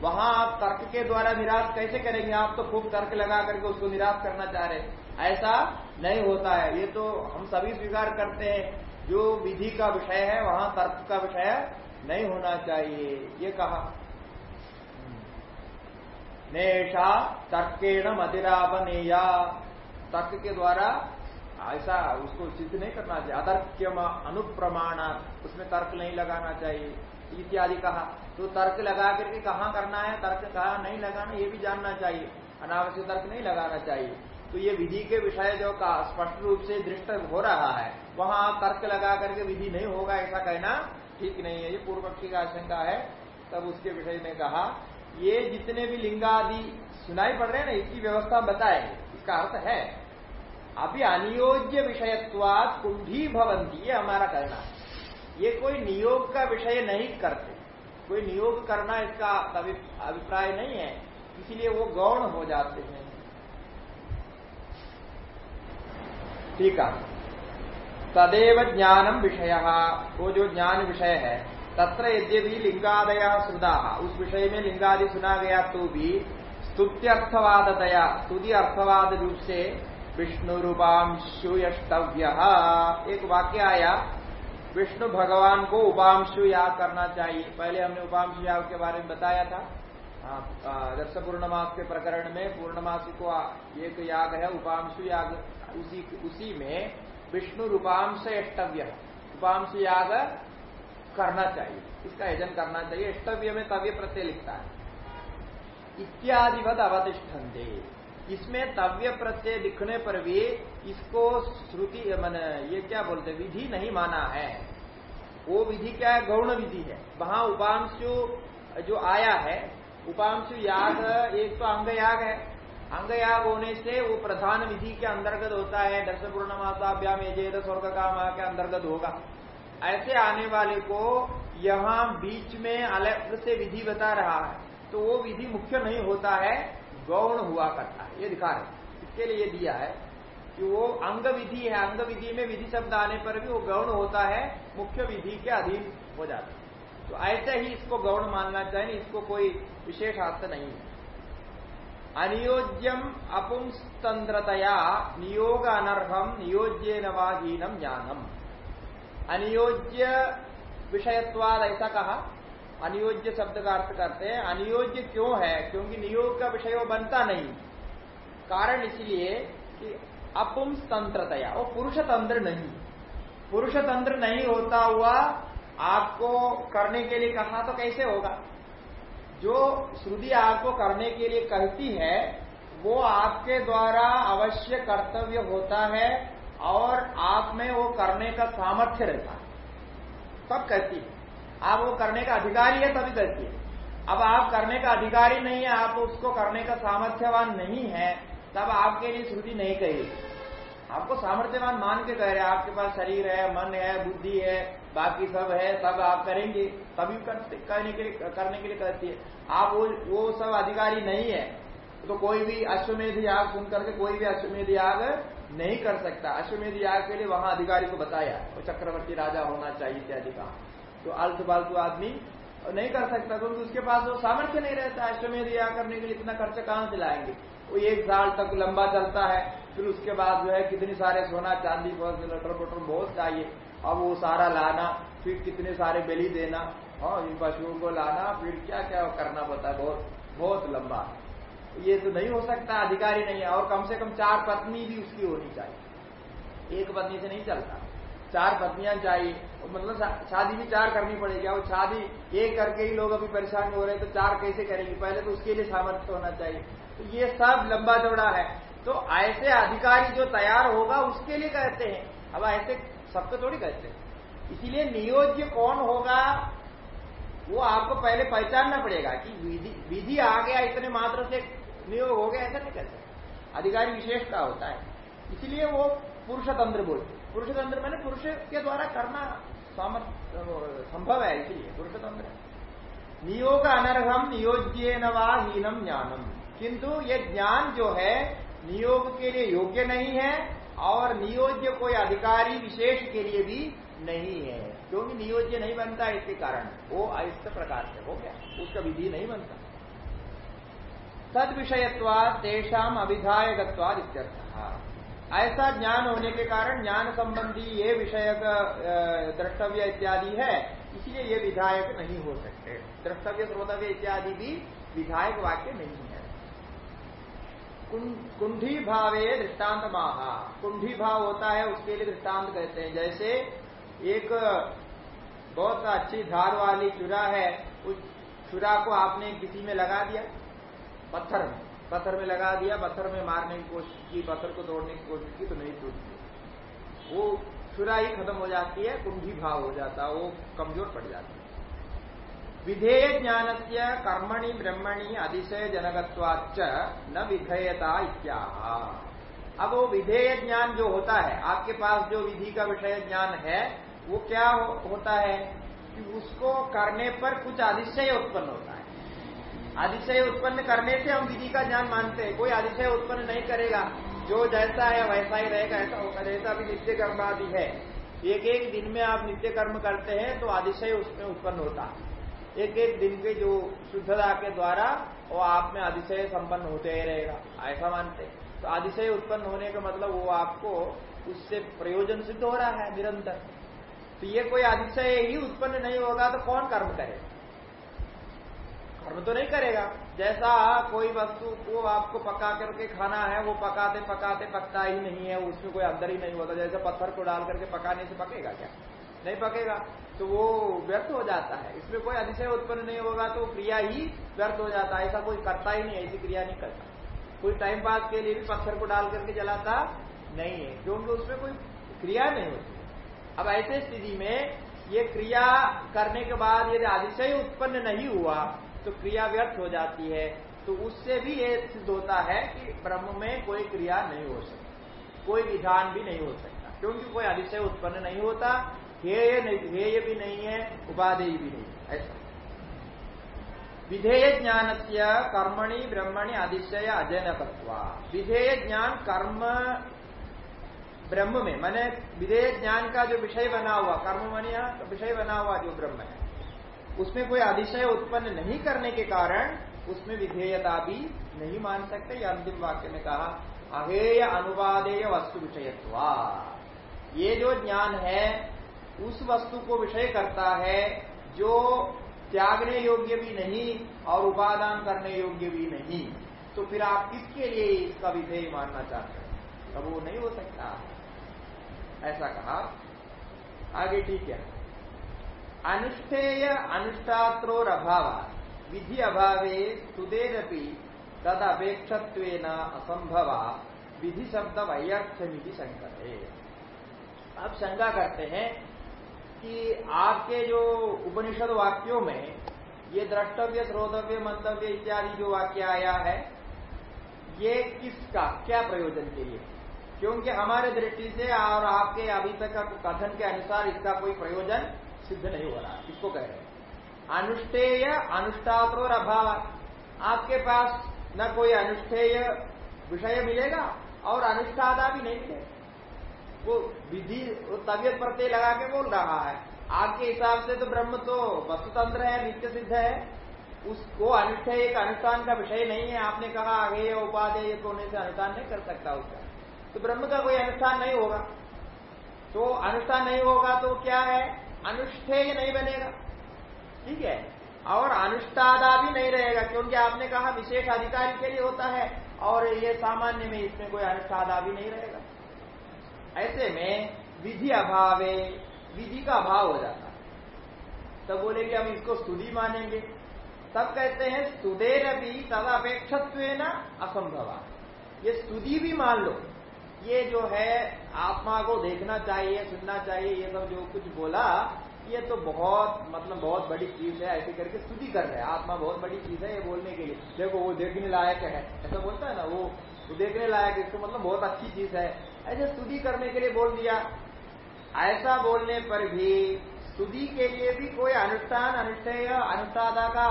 वहाँ आप तर्क के द्वारा निराश कैसे करेंगे? आप तो खूब तर्क लगा करके उसको निराश करना चाह रहे ऐसा नहीं होता है। ये तो हम सभी स्वीकार करते हैं। जो विधि का विषय है, वहाँ तर्क का विषय नहीं होना चाहिए। ये कहा। नेशा तर्केण मदिरावनेया। तर्क के द्वारा ऐसा उसको सिद्ध नहीं करना चाहिए। अतर्क्यम अनुप्रमाण। उसमें तर्क नहीं लगाना चाहिए। इत्यादि कहा। तो तर्क लगा करके कहा करना है? तर्क कहा नहीं लगाना? ये भी जानना चाहिए। अनावश्यक तर्क नहीं लगाना चाहिए। तो ये विधि के विषय जो का स्पष्ट रूप से दृष्ट हो रहा है, वहाँ तर्क लगा करके विधि नहीं होगा, ऐसा कहना ठीक नहीं है। ये पूर्व पक्षी का आशंका है, तब उसके विषय में कहा, ये जितने भी लिंगादि सुनाई पड़ रहे हैं ना, इसकी व्यवस्था बताए इसका अर्थ है, अभी अनियोज्य विषयत्वाद कुंभी भवंती ये हमारा कहना है। ये कोई नियोग का विषय नहीं करते। कोई नियोग करना इसका अभिप्राय नहीं है, इसीलिए वो गौण हो जाते हैं। ठीक है। तदेव ज्ञानम विषय। वो जो ज्ञान विषय है, तत्र यद्यपि लिंगादया श्रुदा उस विषय में लिंगादि सुना गया तो भी स्तुत्यर्थवादतया स्तुति अर्थवाद रूप से विष्णु रूपांशु यष्टव्य एक वाक्य आया, विष्णु भगवान को उपांशु याग करना चाहिए। पहले हमने उपांशु याग के बारे में बताया था। दर्श पूर्णमास के प्रकरण में पूर्णमासी को एक याग है, उपांशु याग उसी उसी में विष्णु रूपांश अष्टव्य उपांश याग करना चाहिए। इसका यजन करना चाहिए। अष्टव्य में तव्य प्रत्यय लिखता है। इत्यादिवत अवतिष्ठन्ते। इसमें तव्य प्रत्यय लिखने पर भी इसको श्रुति, मन, ये क्या बोलते विधि नहीं माना है। वो विधि क्या है? गौण विधि है। वहाँ उपांशु जो आया है, उपांशु याग, एक तो अंग याग है। अंगयाग होने से वो प्रधान विधि के अंतर्गत होता है दर्श पूर्णमासाभ्याम यजेद स्वर्ग काम के अंतर्गत होगा। ऐसे आने वाले को यहाँ बीच में अलग से विधि बता रहा है। तो वो विधि मुख्य नहीं होता है, गौण हुआ करता है। ये दिखा रहे इसके लिए दिया है कि वो अंग विधि है। अंग विधि में विधि शब्द आने पर भी वो गौण होता है, मुख्य विधि के अधीन हो जाता है। तो ऐसे ही इसको गौण मानना चाहिए, इसको कोई विशेष अर्थ नहीं है। अनियोज्यम अपुंस्तंत्रतया नियोग अनर्हम नियोज्य वाहीनम ज्ञानम अनियोज्य विषयत्वाद ऐसा कहा अनियोज्य शब्द का अर्थ करते हैं अनियोज्य क्यों है? क्योंकि नियोग का विषय वो बनता नहीं। कारण इसलिए कि अपुंस्तंत्रतया वो पुरुष तंत्र नहीं। पुरुष तंत्र नहीं होता हुआ आपको करने के लिए कहा तो कैसे होगा? जो श्रुति आपको करने के लिए कहती है, वो आपके द्वारा अवश्य कर्तव्य होता है और आप में वो करने का सामर्थ्य रहता है। तब कहती है। आप वो करने का अधिकारी है, तभी कहती है। अब आप करने का अधिकारी नहीं है, आप उसको करने का सामर्थ्यवान नहीं है, तब आपके लिए श्रुति नहीं कहेगी आपको सामर्थ्यवान मान के कह रहे आपके पास शरीर है, मन है, बुद्धि है बाकी सब है, सब आप करेंगे, तभी करते करने के लिए करने के लिए कहती है। आप वो वो सब अधिकारी नहीं है तो कोई भी अश्वमेध याग सुन करके कोई भी अश्वमेध याग नहीं कर सकता। अश्वमेध याग के लिए वहाँ अधिकारी को बताया, वो चक्रवर्ती राजा होना चाहिए इत्यादि का। तो आलतू फालतू आदमी नहीं कर सकता, क्योंकि तो उसके पास वो सामर्थ्य नहीं रहता। अश्वमेध याग करने के लिए इतना खर्च कहाँ से लाएँगे? वो एक साल तक लंबा चलता है, फिर उसके बाद जो है कितनी सारे सोना, चांदी लटर पटर बहुत चाहिए। अब वो सारा लाना, फिर कितने सारे बलि देना और इन पशुओं को लाना, फिर क्या क्या करना पड़ता है? बहुत बहुत लंबा। ये तो नहीं हो सकता, अधिकारी नहीं है, और कम से कम चार पत्नी भी उसकी होनी चाहिए। एक पत्नी से नहीं चलता। चार पत्नियाँ चाहिए। मतलब शादी भी चार करनी पड़ेगी। और शादी एक करके ही लोग अभी परेशान हो रहे हैं तो चार कैसे करेंगे? पहले तो उसके लिए सामर्थ्य होना चाहिए। तो ये सब लंबा चौड़ा है। तो ऐसे अधिकारी जो तैयार होगा, उसके लिए कहते हैं। अब ऐसे सबको थोड़ी कहते हैं। इसीलिए नियोज्य कौन होगा, वो आपको पहले पहचानना पड़ेगा कि विधि आ गया, इतने मात्र से नियोग हो गया, ऐसा नहीं कहते अधिकारी विशेष का होता है। इसलिए वो पुरुष तंत्र बोलते पुरुष तंत्र मैंने पुरुष के द्वारा करना संभव है, इसलिए पुरुष तंत्र। नियोग अनर्घम नियोज्य नवा हीनम ज्ञानम। किंतु ये ज्ञान जो है, नियोग के लिए योग्य नहीं है और नियोज्य कोई अधिकारी विशेष के लिए भी नहीं है। क्योंकि नियोज्य नहीं बनता इसके कारण। वो आहिस्त प्रकार से हो गया। उसका विधि नहीं बनता। तद विषयत्वाद तेषाम अभिधायकत्वाद इत्यर्थ। ऐसा ज्ञान होने के कारण ज्ञान संबंधी ये विषय द्रष्टव्य इत्यादि है, इसलिए ये विधायक नहीं हो सकते। द्रष्टव्य, श्रोतव्य इत्यादि भी विधायक वाक्य नहीं है कुंठी भावे दृष्टांत माहा कुंठी भाव होता है, उसके लिए दृष्टांत कहते हैं। जैसे एक बहुत अच्छी धार वाली चुरा है, उस चुरा को आपने किसी में लगा दिया, पत्थर में। पत्थर में लगा दिया, पत्थर में मारने की कोशिश की, पत्थर को तोड़ने की कोशिश की तो नहीं टूटती वो चुरा ही खत्म हो जाती है कुंभी भाव हो जाता है, वो कमज़ोर पड़ जाती है। विधेय ज्ञान से कर्मणि ब्रह्मणि अतिशय जनकवाच न विधेयता इत्या अब वो विधेय ज्ञान जो होता है आपके पास जो विधि का विषय ज्ञान है वो क्या हो, होता है कि उसको करने पर कुछ अधिशय उत्पन्न होता है। अतिशय उत्पन्न करने से हम विधि का ज्ञान मानते हैं। कोई अतिशय उत्पन्न नहीं करेगा। जो जैसा है वैसा ही रहेगा ऐसा होगा। जैसा भी नित्य कर्म आदि है। एक एक दिन में आप नित्य कर्म करते हैं तो अधिशय उसमें उत्पन्न होता है। एक एक दिन के जो शुद्धता के द्वारा वो आप में अतिशय संपन्न होते ही रहेगा, ऐसा मानते तो अतिशय उत्पन्न होने का मतलब वो आपको उससे प्रयोजन सिद्ध हो रहा है, निरंतर। तो ये कोई अतिशय ही उत्पन्न नहीं होगा तो कौन कर्म करेगा? कर्म तो नहीं करेगा। जैसा कोई वस्तु को आपको पका करके खाना है, वो पकाते पकाते पकता ही नहीं है, उसमें कोई अंदर ही नहीं होता। जैसे पत्थर को डाल करके पकाने से पकेगा क्या? नहीं पकेगा। तो वो व्यर्थ हो जाता है। इसमें कोई अतिशय उत्पन्न नहीं होगा तो क्रिया ही व्यर्थ हो जाता है। ऐसा कोई करता ही नहीं ऐसी क्रिया नहीं करता। कोई टाइम पास के लिए भी पत्थर को डाल करके जलाता नहीं है। क्योंकि उसमें कोई क्रिया नहीं होती अब ऐसे स्थिति में ये क्रिया करने के बाद यदि अतिशय उत्पन्न नहीं हुआ तो क्रिया व्यर्थ हो जाती है। तो उससे भी ये सिद्ध होता है कि ब्रह्म में कोई क्रिया नहीं हो सकती। कोई विधान भी नहीं हो सकता। क्योंकि कोई अतिशय उत्पन्न नहीं होता हेय नहीं हेय भी नहीं है उपाधेय भी नहीं ऐसा। विधेय ज्ञान से कर्मणि ब्रह्मणि अधिशय अजनकत्वा। विधेय ज्ञान कर्म ब्रह्म में, मैंने विधेय ज्ञान का जो विषय बना हुआ, कर्म मनिया विषय बना हुआ जो ब्रह्म है। उसमें कोई अधिशय उत्पन्न नहीं करने के कारण उसमें विधेयता भी नहीं मान सकते। ये अंतिम वाक्य में कहा, अहेय अनुवादेय वस्तु विषयत्वा। ये जो ज्ञान है उस वस्तु को विषय करता है जो त्यागने योग्य भी नहीं और उपादान करने योग्य भी नहीं। तो फिर आप किसके लिए इसका विधेय मानना चाहते हैं? तब वो नहीं हो सकता। ऐसा कहा। आगे ठीक है। अनुष्ठेय अनुष्ठात्रोर अभाव विधि अभावे सुदेरपि तद अपेक्षत्व असंभव। विधि शब्द वैयर्थमिति शंकर अब शंका करते हैं कि आपके जो उपनिषद वाक्यों में ये द्रष्टव्य, श्रोतव्य, मंतव्य इत्यादि जो वाक्य आया है, ये किसका, क्या प्रयोजन के लिए? क्योंकि हमारे दृष्टि से और आपके अभी तक कथन के अनुसार इसका कोई प्रयोजन सिद्ध नहीं हो रहा। इसको कह रहे हैं? अनुष्ठेय अनुष्ठात्रोर अभाव आपके पास न कोई अनुष्ठेय विषय मिलेगा और अनुष्ठादा भी नहीं मिलेगा वो विधि तबियत प्रत्यय लगा के बोल रहा है। आपके हिसाब से तो ब्रह्म तो वस्तुतंत्र है, नित्य सिद्ध है। उसको अनुष्ठेय एक अनुष्ठान का विषय नहीं है। आपने कहा आगे उपाधेय होने से अनुष्ठान नहीं कर सकता उसका। तो ब्रह्म का कोई अनुष्ठान नहीं होगा। तो अनुष्ठान नहीं होगा तो क्या है? अनुष्ठेय नहीं बनेगा। ठीक है? और अनुष्ठादा भी नहीं रहेगा, क्योंकि आपने कहा विशेष अधिकारी के लिए होता है, और ये सामान्य में इसमें कोई अनुष्ठादा भी नहीं रहेगा। ऐसे में विधि अभावे, विधि का अभाव हो जाता है। तब बोलेंगे हम इसको स्तुति मानेंगे। तब कहते हैं स्तुदेर भी तद अपेक्षत्व असंभव। ये स्तुति भी मान लो। ये जो है, आत्मा को देखना चाहिए, सुनना चाहिए, ये सब जो कुछ बोला, ये तो बहुत मतलब बहुत बड़ी चीज़ है, ऐसे करके स्तुति कर रहे हैं। आत्मा बहुत बड़ी चीज़ है ये बोलने के लिए। देखो, वो देखने लायक है। ऐसा बोलता है ना, वो वो देखने लायक इसको मतलब बहुत अच्छी चीज़ है। ऐसे स्तुति करने के लिए बोल दिया। ऐसा बोलने पर भी स्तुति के लिए भी कोई अनुष्ठान, अनुष्ठेय, अनुष्ठाता का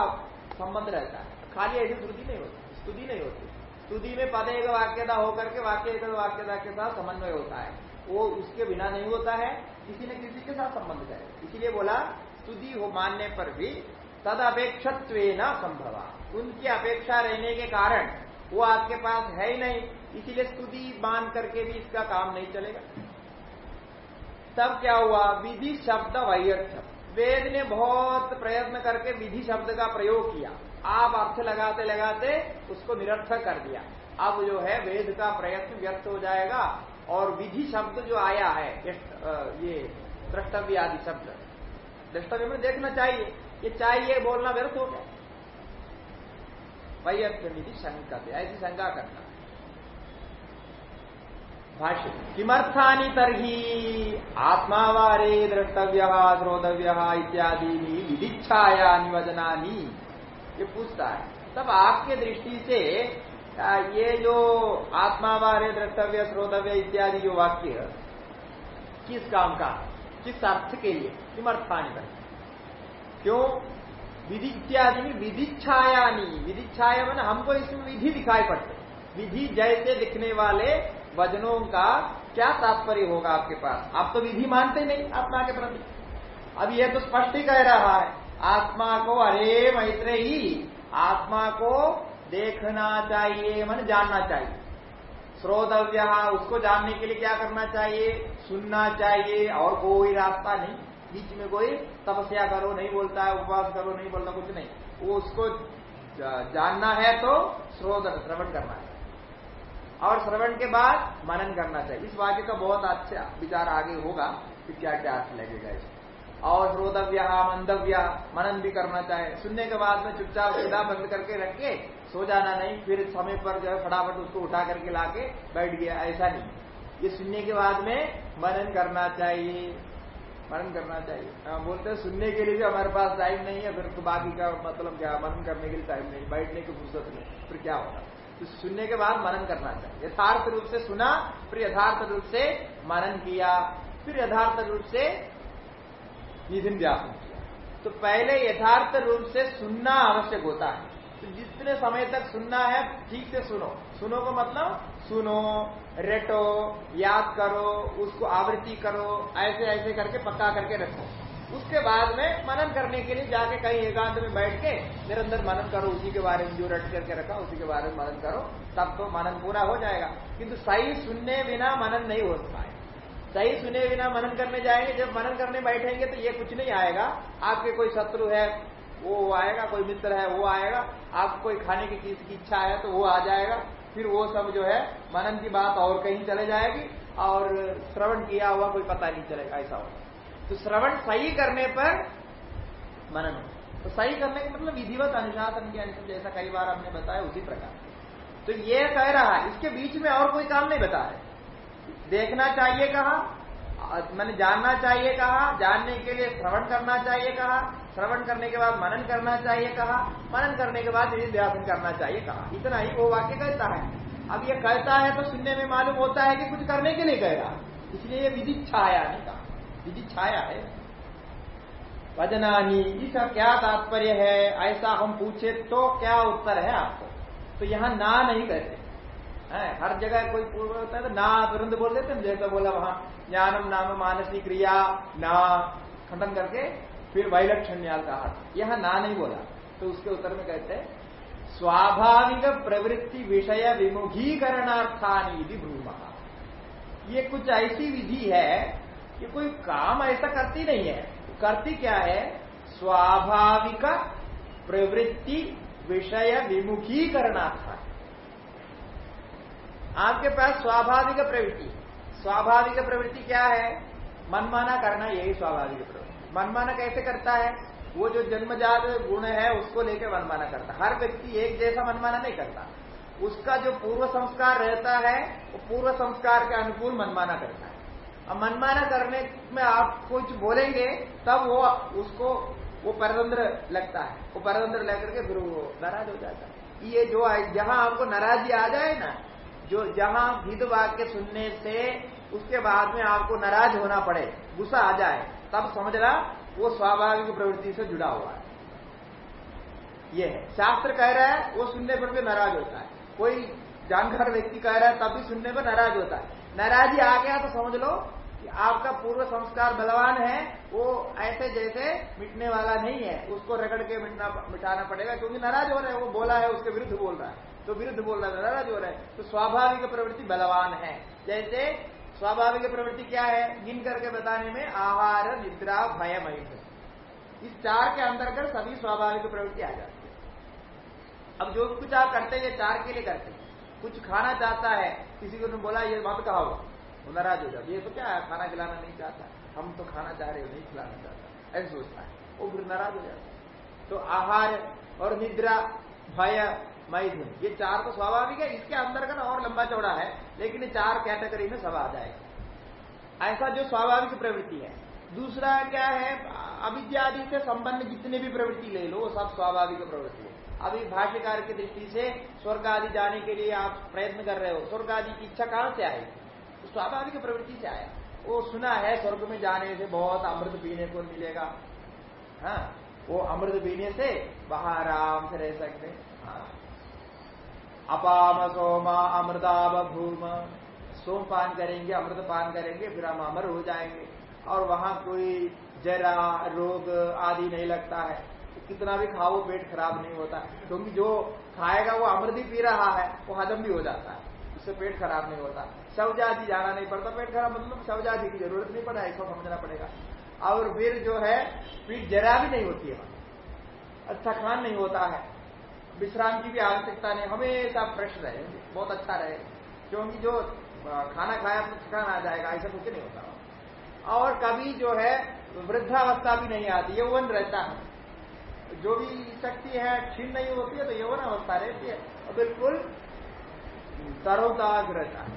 संबंध रहता है। खाली ऐसी श्रुति नहीं होती, स्तुति नहीं होती। स्तुति में पद एक वाक्यता होकर के वाक्य एक वाक्यता के साथ समन्वय होता है। वो उसके बिना नहीं होता है, किसी न किसी के साथ संबंध है। इसीलिए बोला, स्तुति हो मानने पर भी तद अपेक्षत्व संभवा। उनकी अपेक्षा रहने के कारण वो आपके पास है ही नहीं। इसीलिए स्तुति मान करके भी इसका काम नहीं चलेगा। तब क्या हुआ? विधि शब्द वैयर्थ। वेद ने बहुत प्रयत्न करके विधि शब्द का प्रयोग किया। आप अर्थ लगाते लगाते उसको निरर्थक कर दिया। अब जो है वेद का प्रयत्न व्यक्त हो जाएगा और विधि शब्द जो आया है ये द्रष्टव्य आदि शब्द, द्रष्टव्य में देखना चाहिए ये चाहिए बोलना व्यर्थ हो गया। वैयर्थ विधि शंका, ऐसी शंका करना। भाष्य। किमर्थानी तरही? आत्मावारे द्रष्टव्य श्रोतव्य इत्यादि विधिच्छाया निवदनानी। ये पूछता है। तब आपके दृष्टि से ये जो आत्मावारे द्रष्टव्य श्रोतव्य इत्यादि जो वाक्य किस काम का? किस अर्थ के लिए? किमर्थानी कर क्यों? विधि इत्यादि में विधिच्छाया नहीं विधिच्छाया मैंने हमको इसमें विधि दिखाई पड़ते। विधि जैसे दिखने वाले वजनों का क्या तात्पर्य होगा आपके पास? आप तो विधि मानते नहीं, आत्मा के प्रति। अब यह तो स्पष्ट ही कह रहा है, आत्मा को अरे मैत्रे ही आत्मा को देखना चाहिए, मन जानना चाहिए। श्रोतव्य उसको जानने के लिए क्या करना चाहिए? सुनना चाहिए, और कोई रास्ता नहीं। बीच में कोई तपस्या करो, नहीं बोलता है, उपवास करो, नहीं बोलता, कुछ नहीं। वो उसको जानना है तो श्रोत श्रवण करना है। और श्रवण के बाद मनन करना चाहिए। इस वाक्य का बहुत अच्छा विचार आगे होगा कि क्या क्या अर्थ लगेगा इसमें। और श्रोतव्य मंदव्य मनन भी करना चाहे सुनने के बाद में चुपचाप सीधा बंद करके रख के सो जाना नहीं फिर समय पर जो है फटाफट उसको उठा करके लाके बैठ गया ऐसा नहीं। ये सुनने के बाद में मनन करना चाहिए। मनन करना चाहिए। हाँ, बोलते हैं सुनने के लिए भी हमारे पास टाइम नहीं है फिर तो बाकी का मतलब क्या? मनन करने के लिए टाइम नहीं बैठने की फुर्सत नहीं। फिर क्या होगा? तो सुनने के बाद मनन करना चाहिए। यथार्थ रूप से सुना, फिर यथार्थ रूप से मनन किया, फिर यथार्थ रूप से निधिन व्यापन किया। तो पहले यथार्थ रूप से सुनना आवश्यक होता है। तो जितने समय तक सुनना है, ठीक से सुनो। सुनो को मतलब सुनो, रेटो, याद करो, उसको आवृत्ति करो ऐसे ऐसे करके पक्का करके रखो। उसके बाद में मनन करने के लिए जाके कहीं एकांत में बैठ के निरंतर मनन करो, उसी के बारे में जो रट करके रखा, उसी के बारे में मनन करो, तब तो मनन पूरा हो जाएगा। किंतु सही सुनने बिना मनन नहीं हो सकता है। सही सुने बिना मनन करने जाएँगे, जब मनन करने बैठेंगे तो ये कुछ नहीं आएगा। आपके कोई शत्रु है, वो आएगा, कोई मित्र है, वो आएगा। आपको कोई खाने की चीज़ की इच्छा है तो वो आ जाएगा। फिर वो सब जो है, मनन की बात और कहीं चले जाएगी और श्रवण किया हुआ कोई पता नहीं चलेगा, ऐसा होगा। तो श्रवण सही करने पर मनन तो सही करने का मतलब विधिवत अनुशासन के अनुसार, जैसा कई बार हमने बताया, उसी प्रकार। तो ये कह रहा है, इसके बीच में और कोई काम नहीं बताया। देखना चाहिए कहा, मैंने जानना चाहिए कहा, जानने के लिए श्रवण करना चाहिए कहा, श्रवण करने के बाद मनन करना चाहिए कहा, मनन करने के बाद निध्यासन करना चाहिए कहा। इतना ही वो वाक्य कहता है। अब ये कहता है तो सुनने में मालूम होता है कि कुछ करने के लिए कह रहा इसलिए ये विधि छाया नहीं कहा। विधि छाया है वजनानी इसका क्या तात्पर्य है? ऐसा हम पूछे तो क्या उत्तर है आपको? तो यहाँ ना नहीं कहते है, हर जगह कोई पूर्व होता है तो ना तुरंत बोल देते हैं, जैसा बोला वहाँ, ज्ञानम नाम मानसी क्रिया, ना खंडन करके फिर वैलक्षण्याल कहा यह ना नहीं बोला। तो उसके उत्तर में कहते हैं, स्वाभाविक प्रवृत्ति विषय विमुखीकरणार्थानी भ्रूमा ये कुछ ऐसी विधि है कि कोई काम ऐसा करती नहीं है। करती क्या है? स्वाभाविक प्रवृत्ति विषय विमुखीकरणार्थ आपके पास स्वाभाविक प्रवृत्ति। स्वाभाविक प्रवृत्ति क्या है? मनमाना करना, यही स्वाभाविक प्रवृत्ति। मनमाना कैसे करता है? वो जो जन्मजात गुण है, उसको लेकर मनमाना करता। हर व्यक्ति एक जैसा मनमाना नहीं करता। उसका जो पूर्व संस्कार रहता है, वो पूर्व संस्कार के अनुकूल मनमाना करता है। मनमाना करने में आप कुछ बोलेंगे, तब वो उसको, वो परतंत्र लगता है। वो परतंत्र लेकर के वो नाराज़ हो जाता है। ये जो जहाँ आपको नाराज़गी आ जाए ना, जो जहाँ विध वाक्य सुनने से उसके बाद में आपको नाराज़ होना पड़े, गुस्सा आ जाए, तब समझ रहा वो स्वाभाविक प्रवृत्ति से जुड़ा हुआ है। ये है। शास्त्र कह रहा है, वो सुनने पर भी नाराज़ होता है। कोई जानकार व्यक्ति कह रहा है, तब भी सुनने पर नाराज़ होता है। नाराजी आ गया तो समझ लो आपका पूर्व संस्कार बलवान है, वो ऐसे जैसे मिटने वाला नहीं है। उसको रगड़ के मिटना, मिटाना पड़ेगा, क्योंकि नाराज़ हो रहा है, वो बोला है, उसके विरुद्ध बोल रहा है। तो विरुद्ध बोल रहा है नाराज़ हो रहा है। तो स्वाभाविक प्रवृत्ति बलवान है। जैसे स्वाभाविक प्रवृत्ति क्या है? गिन करके बताने में आहार, निद्रा, भय महित इस चार के अंतर्गत सभी स्वाभाविक प्रवृत्ति आ जाती है। अब जो कुछ आप करते हैं चार के लिए करते हैं। कुछ खाना चाहता है, किसी को तुम बोला, ये मत कहा वो नाराज़ हो जाता ये तो क्या है? खाना खिलाना नहीं चाहता। हम तो खाना चाह रहे हो, नहीं खिलाना चाहता। ऐसे सोचता है। वो फिर नाराज़ हो जाता है। तो आहार और निद्रा, भय, मैथुन, ये चार तो स्वाभाविक है। इसके अंदर का ना और लंबा चौड़ा है, लेकिन चार कैटेगरी में सब आ जाएगा ऐसा जो स्वाभाविक प्रवृत्ति है। दूसरा क्या है? अविद्यादि से संबंध जितने भी प्रवृत्ति ले लो, वो सब स्वाभाविक प्रवृत्ति है। अभी भाष्यकार की दृष्टि से स्वर्ग आदि जाने के लिए आप प्रयत्न कर रहे हो। स्वर्ग आदि की इच्छा कहाँ से तो स्वाभाविक प्रवृत्ति से आया। वो सुना है स्वर्ग में जाने से बहुत अमृत पीने को मिलेगा। हाँ वो अमृत पीने से वहाँ आराम से रह सकते हाँ। अपाम सोमा अमृताब भूम। सोम पान करेंगे, अमृत पान करेंगे, फिर हम अमर हो जाएँगे। और वहाँ कोई जरा रोग आदि नहीं लगता है। कितना भी खाओ, पेट खराब नहीं होता। क्योंकि जो खाएगा, वो अमृत ही पी रहा है, वो हजम भी हो जाता है। उससे पेट खराब नहीं होता। शवजाति जाना नहीं पड़ता, पेट खराब मतलब शवजाति की ज़रूरत नहीं पड़ा ऐसा समझना पड़ेगा। और फिर जो है, पीठ जरा भी नहीं होती है। अच्छा खान नहीं होता है। विश्राम की भी आवश्यकता नहीं, हमेशा फ्रेश रहे। बहुत अच्छा रहे। क्योंकि जो खाना खाया तो थकान आ जाएगा, ऐसा कुछ नहीं होता। और कभी जो है, वृद्धावस्था भी नहीं आती, यौवन रहता है। जो भी शक्ति है, क्षीण नहीं होती है तो यौवन अवस्था रहती है। बिल्कुल है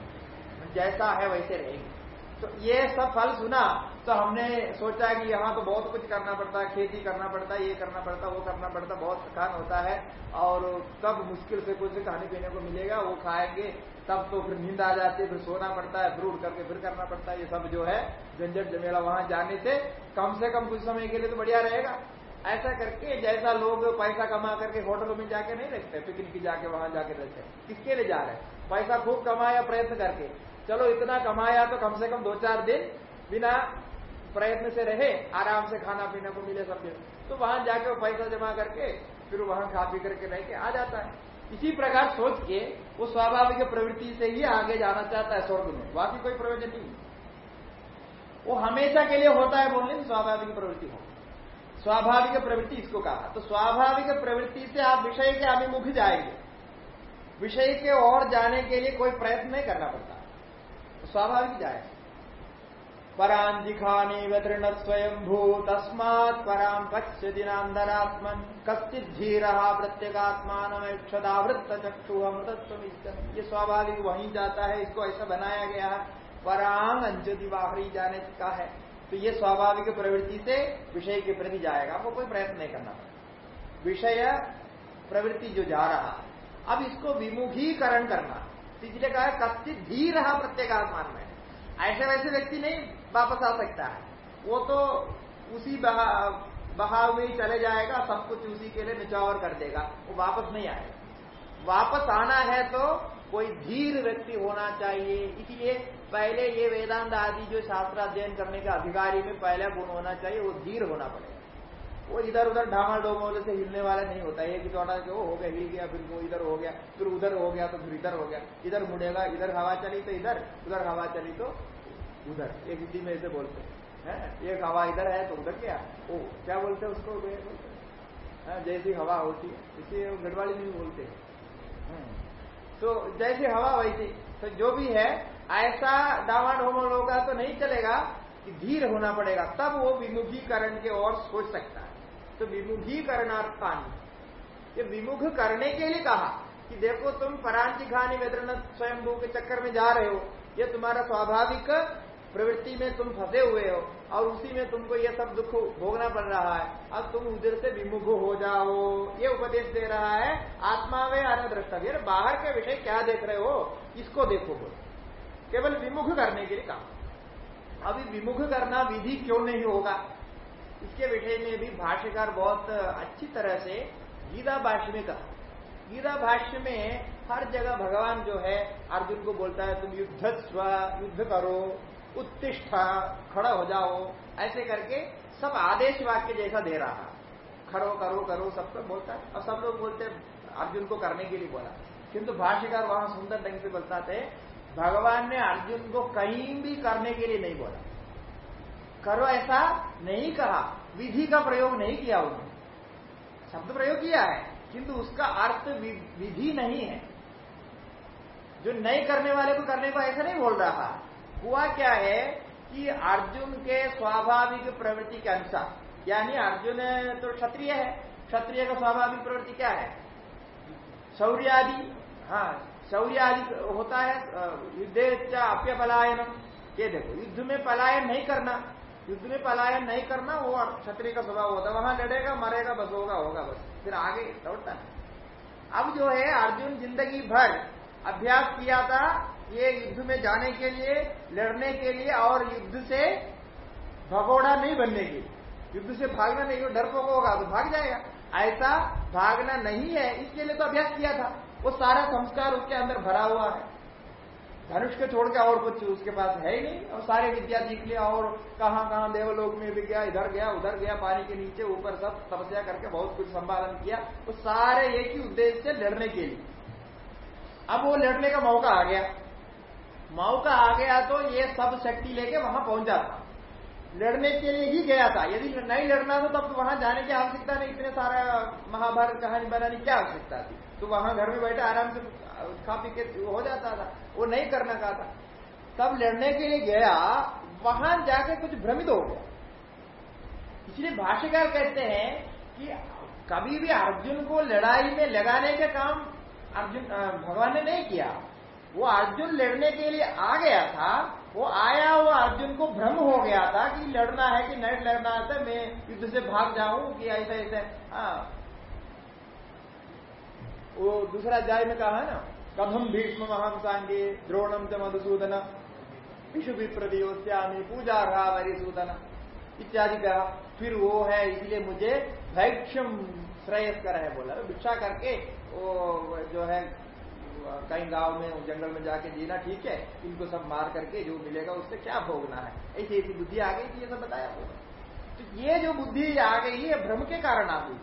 जैसा है वैसे रहेगी। तो ये सब फल सुना तो हमने सोचा कि यहाँ तो बहुत कुछ करना पड़ता है खेती करना पड़ता है ये करना पड़ता, वो करना पड़ता, बहुत थकान होता है, और कब मुश्किल से कुछ खाने पीने को मिलेगा, वो खाएँगे, तब तो फिर नींद आ जाती है, फिर सोना पड़ता है, फिर उठ करके फिर करना पड़ता है, ये सब जो है, झंझट जमेला वहाँ जाने से कम से कम कुछ समय के लिए तो बढ़िया रहेगा। ऐसा करके जैसा लोग पैसा कमा करके होटलों में जाके नहीं रहते पिकनिक जाके वहाँ जाके रहते किसके लिए जा रहे हैं? पैसा खूब कमाया प्रयत्न करके। चलो, इतना कमाया तो कम से कम दो चार दिन बिना प्रयत्न से रहे, आराम से खाना पीने को मिले सब दिन तो वहाँ जाके वो पैसा जमा करके, फिर वहाँ खा पी करके रह के आ जाता है। इसी प्रकार सोच के वो स्वाभाविक प्रवृत्ति से ही आगे जाना चाहता है स्वर्ग में। बाकी कोई प्रयोजन नहीं। वो हमेशा के लिए होता है बोलने, स्वाभाविक प्रवृत्ति हो। स्वाभाविक प्रवृत्ति इसको कहा। तो स्वाभाविक प्रवृत्ति से आप विषय के अभिमुख जाएँगे। विषय के और जाने के लिए कोई प्रयत्न नहीं करना पड़ता। स्वाभाविक जाए। जाएगा परांजिखानी वृण स्वयं भू तस्मात् पराम पश्य दिनांतरात्मन कश्चित धीर प्रत्येगात्मानक्षदावृत्त चक्षु अमृतत्व ये स्वाभाविक वहीं जाता है, इसको ऐसा बनाया गया है। परांग अंजति बाहरी जाने का है। तो ये स्वाभाविक प्रवृत्ति से विषय के प्रति जाएगा आपको कोई प्रयत्न नहीं करना विषय प्रवृत्ति जो जा रहा अब इसको विमुखीकरण करना। इसलिए कहा कश्चित धीर प्रत्येगात्मान में। ऐसे वैसे व्यक्ति नहीं वापस आ सकता है। वो तो उसी बहाव में ही चले जाएगा, सब कुछ उसी के लिए निचावर कर देगा। वो वापस नहीं आएगा वापस आना है तो कोई धीर व्यक्ति होना चाहिए। इसलिए पहले ये वेदांत आदि जो शास्त्र अध्ययन करने का अधिकारी में पहला गुण होना चाहिए, वो धीर होना पड़ेगा। वो इधर उधर ढामा डोमोले से हिलने वाला नहीं होता। एक चौड़ा के वो हो गया हिल गया फिर वो इधर हो गया, फिर उधर हो गया तो फिर इधर हो गया। इधर मुड़ेगा, इधर हवा चली तो इधर, उधर हवा चली तो उधर। एक हिंदी में ऐसे बोलते हैं एक हवा इधर है तो उधर क्या ओ, क्या बोलते हैं उसको? बोलते जैसी हवा होती है। इसी गढ़वाली नहीं बोलते। हैं। तो जैसी हवा वैसी। तो जो भी है, ऐसा डावा डावाडोमल होगा तो नहीं चलेगा कि धीर होना पड़ेगा। तब वो विमुखीकरण के ओर सोच सकता है। तो विमुखीकरणार्थानी। ये विमुख करने के लिए कहा कि देखो तुम परांची खानी वेद्रनाथ स्वयंभू के चक्कर में जा रहे हो, ये तुम्हारा स्वाभाविक प्रवृत्ति में तुम फंसे हुए हो और उसी में तुमको ये सब दुख भोगना पड़ रहा है। अब तुम उधर से विमुख हो जाओ। ये उपदेश दे रहा है, आत्मा में आने द्रष्टव्य बाहर के विषय क्या देख रहे हो? इसको देखो केवल विमुख करने के लिए कहा। अभी विमुख करना विधि क्यों नहीं होगा? इसके विषय में भी भाष्यकार बहुत अच्छी तरह से गीता भाष्य में कहा। गीता भाष्य में हर जगह भगवान जो है, अर्जुन को बोलता है, तुम युद्ध स्व, युद्ध करो, उत्तिष्ठा, खड़ा हो जाओ। ऐसे करके सब आदेश वाक्य जैसा दे रहा खड़ो, करो करो सबको बोलता है। और सब लोग बोलते अर्जुन को करने के लिए बोला। किंतु भाष्यकार वहाँ सुंदर ढंग से बोलता थे भगवान ने अर्जुन को कहीं भी करने के लिए नहीं बोला। करो ऐसा नहीं कहा। विधि का प्रयोग नहीं किया उन्होंने। शब्द प्रयोग किया है, किंतु उसका अर्थ विधि नहीं है। जो नहीं करने वाले को करने को ऐसा नहीं बोल रहा। हुआ क्या है कि अर्जुन के स्वाभाविक प्रवृत्ति के अनुसार, यानी अर्जुन तो क्षत्रिय है, क्षत्रिय का स्वाभाविक प्रवृत्ति क्या है? शौर्य आदि हाँ शौर्य आदि होता है युद्ध अप्य पलायन ये देखो, युद्ध में पलायन नहीं करना। युद्ध में पलायन नहीं करना, वो क्षत्रिय का स्वभाव होता वहाँ लड़ेगा, मरेगा बस होगा होगा बस। फिर आगे लौटता है। अब जो है, अर्जुन ज़िंदगी भर अभ्यास किया था ये युद्ध में जाने के लिए, लड़ने के लिए और युद्ध से भगोड़ा नहीं बनने के युद्ध से भागना नहीं डर को होगा तो भाग जाएगा। ऐसा भागना नहीं है, इसके लिए तो अभ्यास किया था। वो सारा संस्कार उसके अंदर भरा हुआ है। धनुष को छोड़ के और कुछ उसके पास है ही नहीं। और सारे विद्या सीख लिया और कहाँ कहाँ देवलोक में भी गया, इधर गया, उधर गया, पानी के नीचे, ऊपर सब तपस्या करके बहुत कुछ संपादन किया। वो तो सारे एक ही उद्देश्य से लड़ने के लिए। अब वो लड़ने का मौका आ गया। मौका आ गया तो ये सब शक्ति लेके वहाँ पहुँचा था। लड़ने के लिए ही गया था। यदि नहीं लड़ना तो तब तो वहाँ जाने की आवश्यकता नहीं। इतने सारा महाभारत कहानी बनाने की आवश्यकता थी? तो वहाँ घर में बैठे आराम से खा पी के हो जाता था, वो नहीं करना का था तब लड़ने के लिए गया, वहाँ जाके कुछ भ्रमित हो गया। इसलिए भाष्यकार कहते हैं कि कभी भी अर्जुन को लड़ाई में लगाने का काम अर्जुन भगवान ने नहीं किया। वो अर्जुन लड़ने के लिए आ गया था, वो आया, वो अर्जुन को भ्रम हो गया था कि लड़ना है कि नहीं लड़ना है, मैं युद्ध से भाग जाऊँ कि ऐसा ऐसा। हाँ वो दूसरा अध्याय में कहा है ना कथम भीष्म महम सांगे द्रोणम च मधुसूदन विशु विप्रदियोस्यामी पूजा रहा वरिसूदन इत्यादि कहा। फिर वो है, इसलिए मुझे भैक्षम श्रेयस्कर है बोला। भिक्षा करके वो जो है, कहीं गाँव में, जंगल में जाके जीना ठीक है, इनको सब मार करके जो मिलेगा उससे क्या भोगना है? ऐसी ऐसी बुद्धि आ गई थी ये सब बताया तो ये जो बुद्धि आ गई है भ्रम के कारण आ गई।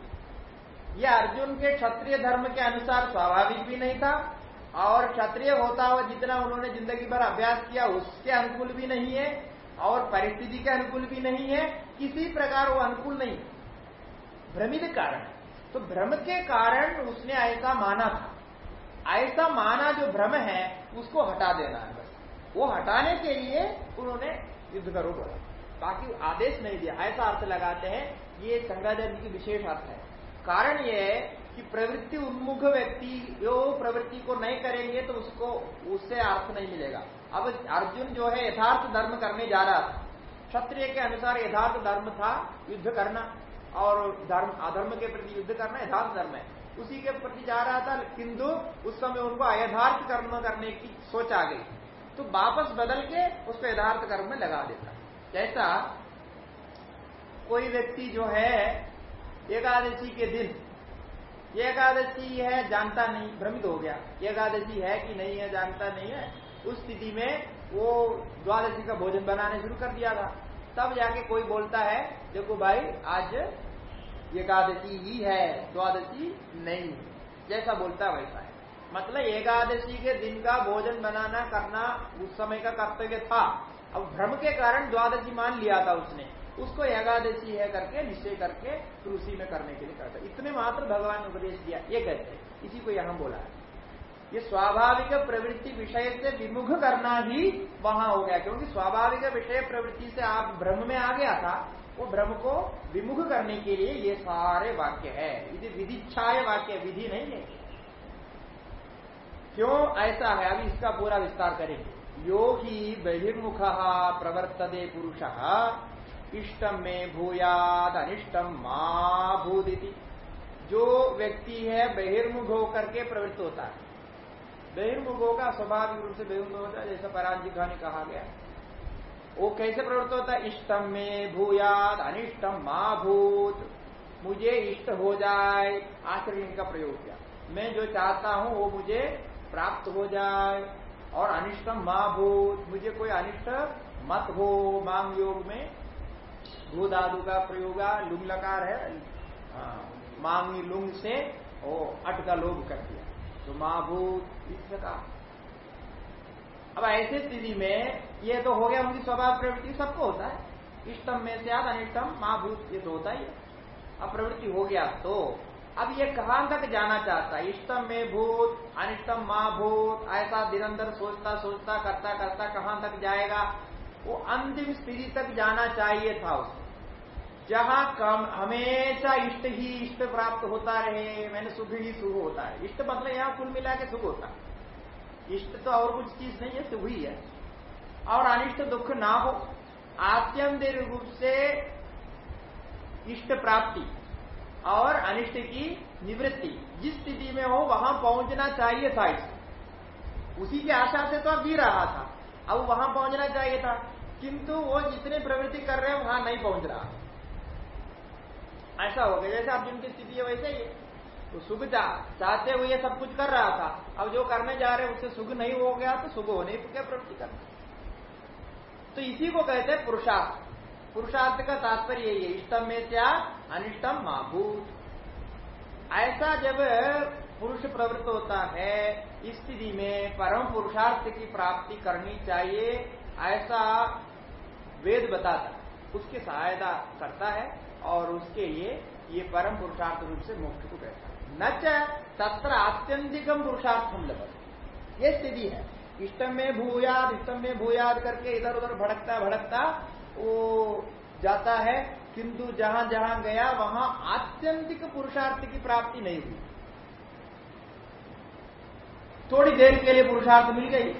ये अर्जुन के क्षत्रिय धर्म के अनुसार स्वाभाविक भी नहीं था, और क्षत्रिय होता हुआ जितना उन्होंने ज़िंदगी भर अभ्यास किया, उसके अनुकूल भी नहीं है, और परिस्थिति के अनुकूल भी नहीं है, किसी प्रकार वो अनुकूल नहीं। भ्रमित कारण। तो भ्रम के कारण उसने ऐसा माना था। ऐसा माना जो भ्रम है, उसको हटा देना है बस। वो हटाने के लिए उन्होंने युद्ध करो बोला। बाकी आदेश नहीं दिया। ऐसा अर्थ लगाते हैं, ये शंकराचार्य की विशेष अर्थ है। कारण ये है कि प्रवृत्ति उन्मुख व्यक्ति जो प्रवृत्ति को नहीं करेंगे तो उसको, उससे अर्थ नहीं मिलेगा। अब अर्जुन जो है यथार्थ धर्म करने जा रहा था। क्षत्रिय के अनुसार यथार्थ धर्म था, युद्ध करना, और धर्म, अधर्म के प्रति युद्ध करना यथार्थ धर्म है। उसी के प्रति जा रहा था, किंतु उस समय उनको अयथार्थ कर्म करने की सोच आ गई। तो वापस बदल के उसको यथार्थ कर्म में लगा देता। जैसा कोई व्यक्ति जो है एकादशी के दिन। एकादशी है, जानता नहीं, भ्रमित हो गया। एकादशी है कि नहीं है, जानता नहीं है। उस स्थिति में वो द्वादशी का भोजन बनाने शुरू कर दिया था। तब जाके कोई बोलता है, देखो भाई, आज एकादशी ही है, द्वादशी नहीं। जैसा बोलता है, वैसा है। मतलब एकादशी के दिन का भोजन बनाना करना उस समय का कर्तव्य था। अब भ्रम के कारण द्वादशी मान लिया था उसने। उसको एकादशी है करके, निश्चय करके फिर में करने के लिए करता इतने मात्र भगवान ने उपदेश दिया, ये कहते इसी को यहाँ बोला है। ये स्वाभाविक प्रवृत्ति विषय से विमुख करना ही वहाँ हो गया, क्योंकि स्वाभाविक विषय प्रवृत्ति से आप भ्रम में आ गया था, वो भ्रम को विमुख करने के लिए ये सारे वाक्य है। यदि विधिच्छाय वाक्य, विधि नहीं है। क्यों? ऐसा है, अभी इसका पूरा विस्तार करेंगे। योगी बहिर्मुख प्रवर्तते पुरुष। इष्टम में भूयाद अनिष्टम माँ भूदिति। जो व्यक्ति है, बहिर्मुख होकर के प्रवृत्त होता है। बहिर्मुख होगा स्वाभाविक रूप से बहिर्मुख होता है, जैसा परांजिका ने कहा गया। वो कैसे प्रवृत्त होता है? इष्टम में भूयाद अनिष्टम माँ भूत। मुझे इष्ट हो जाए आश्रय का प्रयोग किया। मैं जो चाहता हूँ, वो मुझे प्राप्त हो जाए। और अनिष्टम माँ भूत, मुझे कोई अनिष्ट मत हो मांग योग में। भूदादु का प्रयोग लुंग लकार है। हाँ, मांगी लुंग से वो अट का लोभ कर दिया। तो माँ भूत प्रकार। अब ऐसे स्थिति में ये तो हो गया उनकी स्वभाव प्रवृत्ति सबको होता है। इष्टम में से अनिष्टम माँ भूत ये तो होता ही अब प्रवृत्ति हो गया तो अब ये कहाँ तक जाना चाहता है? इष्टम में भूत अनिष्टम माँ भूत ऐसा निरंतर सोचता सोचता करता करता कहाँ तक जाएगा? वो अंतिम स्थिति तक जाना चाहिए था उसे। जहाँ कम, हमेशा इष्ट ही इष्ट प्राप्त होता रहे, मैंने सुख ही सुख होता है इष्ट मतलब यहाँ कुल मिला के सुख होता। है इष्ट तो और कुछ चीज़ नहीं है सुख ही है। और अनिष्ट दुख ना हो आत्यंत रूप से इष्ट प्राप्ति और अनिष्ट की निवृत्ति। जिस स्थिति में हो, वहाँ पहुँचना चाहिए था इसे। उसी की आशा से तो अब भी रहा था। अब वहाँ पहुँचना चाहिए था। किंतु वो जितने प्रवृत्ति कर रहे हैं, वहाँ नहीं पहुँच रहा। ऐसा हो गया। जैसे अब जिनकी स्थिति है वैसे ही तो सुख चाहते हुए सब कुछ कर रहा था। अब जो करने जा रहे उससे सुख नहीं हो गया तो सुख होने क्या प्रवृत्ति करना तो इसी को कहते हैं पुरुषार्थ। पुरुषार्थ का तात्पर्य यही है इष्टम में क्या अनिष्टम माभूत ऐसा जब पुरुष प्रवृत्त होता है, इस स्थिति में परम पुरुषार्थ की प्राप्ति करनी चाहिए, ऐसा वेद बताता उसकी सहायता करता है और उसके लिए ये परम पुरुषार्थ रूप से मोक्ष को कहता है। न तत्र आत्यंतिकम पुरुषार्थम लगत ये स्थिति है। इष्टम में भूयाद इष्टम में भूयाद करके इधर उधर भड़कता भड़कता वो जाता है, किंतु जहाँ जहाँ गया, वहाँ आत्यंतिक पुरुषार्थ की प्राप्ति नहीं हुई। थोड़ी देर के लिए पुरुषार्थ मिल गई।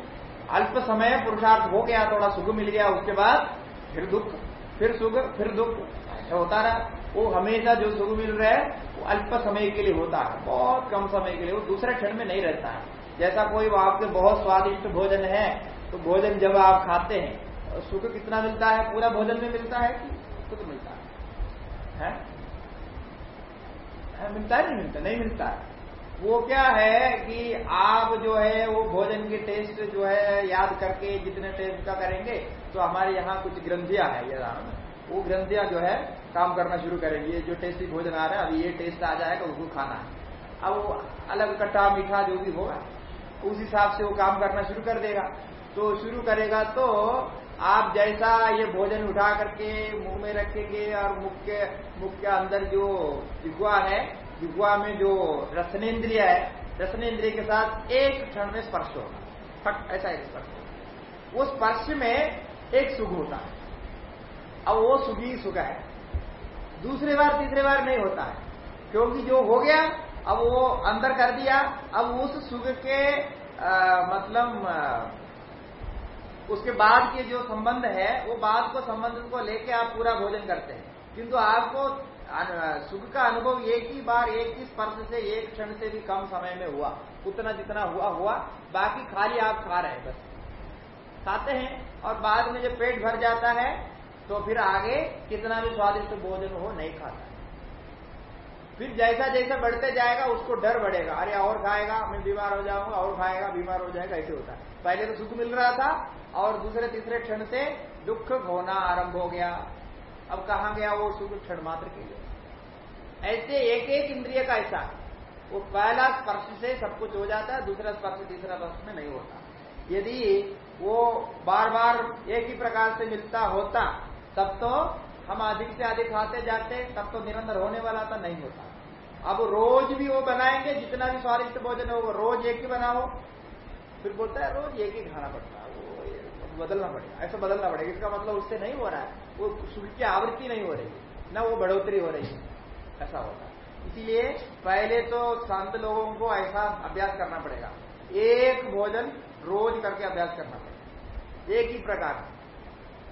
अल्प समय पुरुषार्थ हो गया थोड़ा सुख मिल गया उसके बाद फिर दुख फिर सुख फिर दुख। ऐसा होता रहा। वो हमेशा जो सुख मिल रहा है वो अल्प समय के लिए होता है। बहुत कम समय के लिए वो दूसरे क्षण में नहीं रहता है। जैसा कोई आपके बहुत स्वादिष्ट भोजन है तो भोजन जब आप खाते हैं सुख कितना मिलता है? पूरा भोजन में मिलता है कि सुख मिलता है, है? है? मिलता है नहीं मिलता? नहीं मिलता है। वो क्या है कि आप जो है, वो भोजन के टेस्ट जो है, याद करके जितने टेस्ट का करेंगे तो हमारे यहाँ कुछ ग्रंथियाँ है, ये राम। वो ग्रंथियाँ जो है, काम करना शुरू करेंगे। जो टेस्टी भोजन आ रहा है अब ये टेस्ट आ जाएगा, उसको खाना है। अब वो अलग कट्टा मीठा जो भी होगा, उस हिसाब से वो काम करना शुरू कर देगा। तो शुरू करेगा तो आप जैसा ये भोजन उठा करके मुँह में रखेंगे और मुख के मुख के अंदर जो जिगुआ है जिगुआ में जो रसनेन्द्रिय है रसनेन्द्रिय के साथ एक क्षण में स्पर्श होगा। फट ऐसा एक स्पर्श वो स्पर्श में एक सुख होता है। अब वो सुख सुख है। दूसरी बार तीसरी बार नहीं होता है। क्योंकि जो हो गया अब वो अंदर कर दिया अब उस सुख के आ, मतलब आ, उसके बाद के जो संबंध है वो बाद को संबंध को लेके आप पूरा भोजन करते हैं। किंतु आपको सुख का अनुभव एक ही बार, एक ही स्पर्श से, एक क्षण से भी कम समय में हुआ। उतना जितना हुआ हुआ। बाकी खाली आप खा रहे हैं, बस। खाते हैं और बाद में जब पेट भर जाता है तो फिर आगे कितना भी स्वादिष्ट भोजन हो, नहीं खाता। फिर जैसा जैसा बढ़ते जाएगा, उसको डर बढ़ेगा। अरे, और खाएगा, मैं बीमार हो जाऊँगा, और खाएगा, बीमार हो जाएगा, ऐसे होता है। पहले तो सुख मिल रहा था, और दूसरे, तीसरे क्षण से दुख होना आरंभ हो गया। अब कहा गया वो? सुख क्षण मात्र के लिए। ऐसे एक एक इंद्रिय का ऐसा वो पहला स्पर्श से सब कुछ हो जाता है, दूसरा स्पर्श, तीसरा स्पर्श में नहीं होता। यदि वो बार बार एक ही प्रकार से मिलता होता, तब तो हम अधिक से अधिक खाते जाते, तब तो निरंतर होने वाला था, नहीं होता। अब रोज भी वो बनाएँगे, जितना भी स्वादिष्ट भोजन हो, वो रोज एक ही बनाओ। फिर बोलता है, रोज एक ही खाना पड़ता है। वो बदलना पड़ेगा। ऐसा बदलना पड़ेगा। इसका मतलब उससे नहीं हो रहा है। वो सुख की आवृत्ति नहीं हो रही न वो बढ़ोतरी हो रही है। ऐसा होता इसीलिए पहले तो संत लोगों को ऐसा अभ्यास करना पड़ेगा। एक भोजन रोज करके अभ्यास करना पड़ेगा। एक ही प्रकार।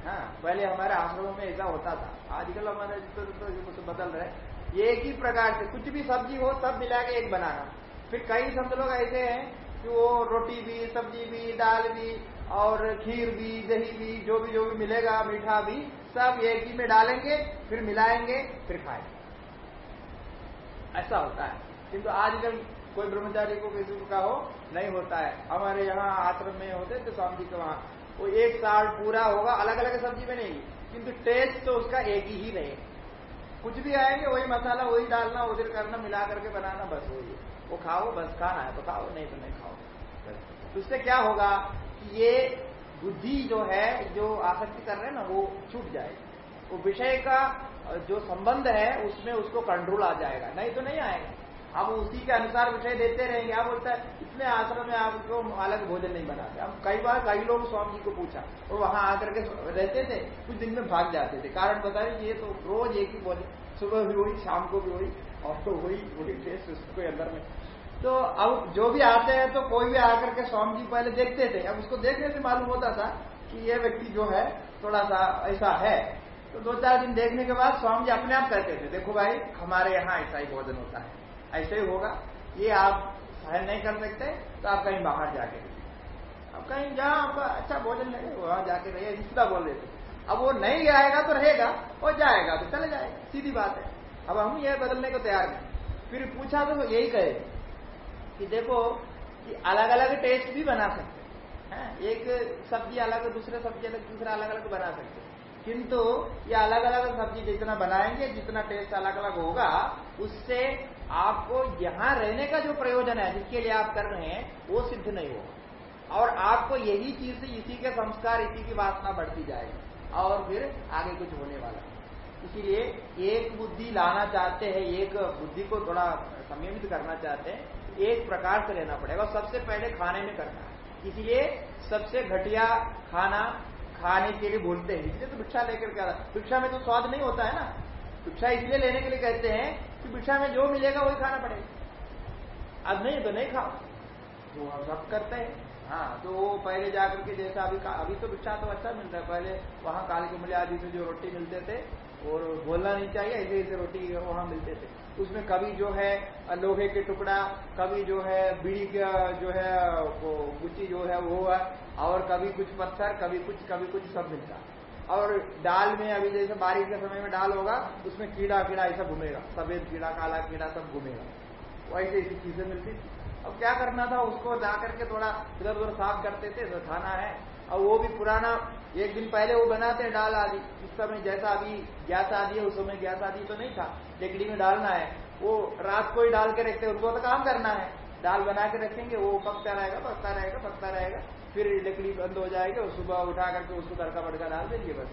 हाँ पहले हमारे आश्रमों में ऐसा होता था। आजकल हमारे तो, तो, तो, तो बदल रहे एक ही प्रकार से कुछ भी सब्ज़ी हो सब मिला के एक बनाना। फिर कई संत लोग ऐसे हैं कि वो रोटी भी सब्ज़ी भी दाल भी और खीर भी दही भी जो भी जो भी मिलेगा मीठा भी सब एक ही में डालेंगे, फिर मिलाएँगे, फिर खाएँगे। ऐसा होता है। किंतु आजकल कोई ब्रह्मचारी को किसी को कहो नहीं होता है। हमारे यहाँ आश्रम में होते तो स्वामी जी के वहाँ। वो एक साल पूरा होगा अलग अलग सब्ज़ी बनेगी। किंतु टेस्ट तो उसका एक ही रहे। कुछ भी आएँगे, वही मसाला, वही डालना, उधर करना, मिला करके बनाना, बस वही वो खाओ, बस खाना है तो खाओ, नहीं तो नहीं खाओ। तो उससे क्या होगा कि ये बुद्धि जो है, जो आसक्ति कर रहे हैं ना, वो छूट जाएगी वो विषय का जो संबंध है, उसमें उसको कंट्रोल आ जाएगा। नहीं तो नहीं आएगा। हम उसी के अनुसार विषय देते रहेंगे। आप बोलता है, इतने आश्रम में आपको अलग भोजन नहीं बनाते। हम कई बार कई लोग स्वामी जी को पूछा, और वहाँ आकर के रहते थे, कुछ दिन में भाग जाते थे। कारण बता रहे ये तो रोज एक ही भोजन, सुबह भी हुई शाम को भी हुई और तो वही वही टेस्ट उसको अंदर में तो अब जो भी आते हैं तो कोई भी आकर के स्वामी जी पहले देखते थे। अब उसको देखने से मालूम होता था कि ये व्यक्ति जो है थोड़ा सा ऐसा है। तो दो चार दिन देखने के बाद स्वामी जी अपने आप कहते थे, देखो भाई, हमारे यहाँ ऐसा ही भोजन होता है। ऐसे ही होगा। ये आप सहन नहीं कर सकते तो आप कहीं बाहर जाके अब कहीं जहाँ आपका अच्छा भोजन लगे, वहाँ जाके रहिए रिश्ता बोल देते। अब वो नहीं आएगा तो रहेगा और जाएगा तो चले जाएगा। सीधी बात है। अब हम ये बदलने को तैयार नहीं फिर पूछा तो यही कहे। कि देखो कि अलग अलग टेस्ट भी बना सकते हैं। एक सब्ज़ी अलग, दूसरे सब्ज़ी अलग दूसरा अलग अलग बना सकते किंतु ये अलग अलग सब्ज़ी जितना बनाएँगे, जितना टेस्ट अलग अलग होगा, उससे आपको यहाँ रहने का जो प्रयोजन है, जिसके लिए आप कर रहे हैं, वो सिद्ध नहीं होगा। और आपको यही चीज़ इसी के संस्कार, इसी की वासना बढ़ती जाएगी। और फिर आगे कुछ होने वाला इसीलिए एक बुद्धि लाना चाहते हैं, एक बुद्धि को थोड़ा संयमित करना चाहते हैं एक प्रकार से लेना पड़ेगा सबसे पहले खाने में करना है। इसीलिए सबसे घटिया खाना खाने के लिए बोलते हैं। इसलिए तो भिक्षा लेकर क्या भिक्षा में तो स्वाद नहीं होता है ना? भिक्षा इसलिए लेने के लिए कहते हैं कि भिक्षा में जो मिलेगा वही खाना पड़ेगा। अब नहीं तो नहीं खाओ। तो हम सब करते हैं। हाँ तो वो पहले जाकर के जैसा अभी अभी तो भिक्षा तो अच्छा मिलता है। पहले वहाँ काली कुमले आदि से जो रोटी मिलते थे, और बोलना नहीं चाहिए ऐसे ऐसे रोटी वहाँ मिलते थे। उसमें कभी जो है, लोहे के टुकड़ा, कभी जो है, बीड़ी का जो है, वो गुच्ची जो है, वो है और कभी कुछ पत्थर, कभी कुछ कभी कुछ सब मिलता। और दाल में अभी जैसे बारिश के समय में दाल होगा, उसमें कीड़ा कीड़ा ऐसा घूमेगा। सफ़ेद कीड़ा, काला कीड़ा सब घूमेगा। वैसे ऐसी चीज़ें मिलती। थी अब क्या करना था, उसको ला करके थोड़ा इधर उधर साफ़ करते थे तो खाना है। और वो भी पुराना, एक दिन पहले वो बनाते हैं डाल आदि। इस समय जैसा अभी गैस आदि है, उस समय गैस आदि तो नहीं था। लेकड़ी में डालना है, वो रात को ही डाल के रखते हैं, उनको तो काम करना है। दाल बना के रखेंगे, वो पकता रहेगा पकता रहेगा पकता रहेगा, फिर लकड़ी बंद हो जाएगी और सुबह उठा करके उसको तड़का बड़का डाल देंगे, बस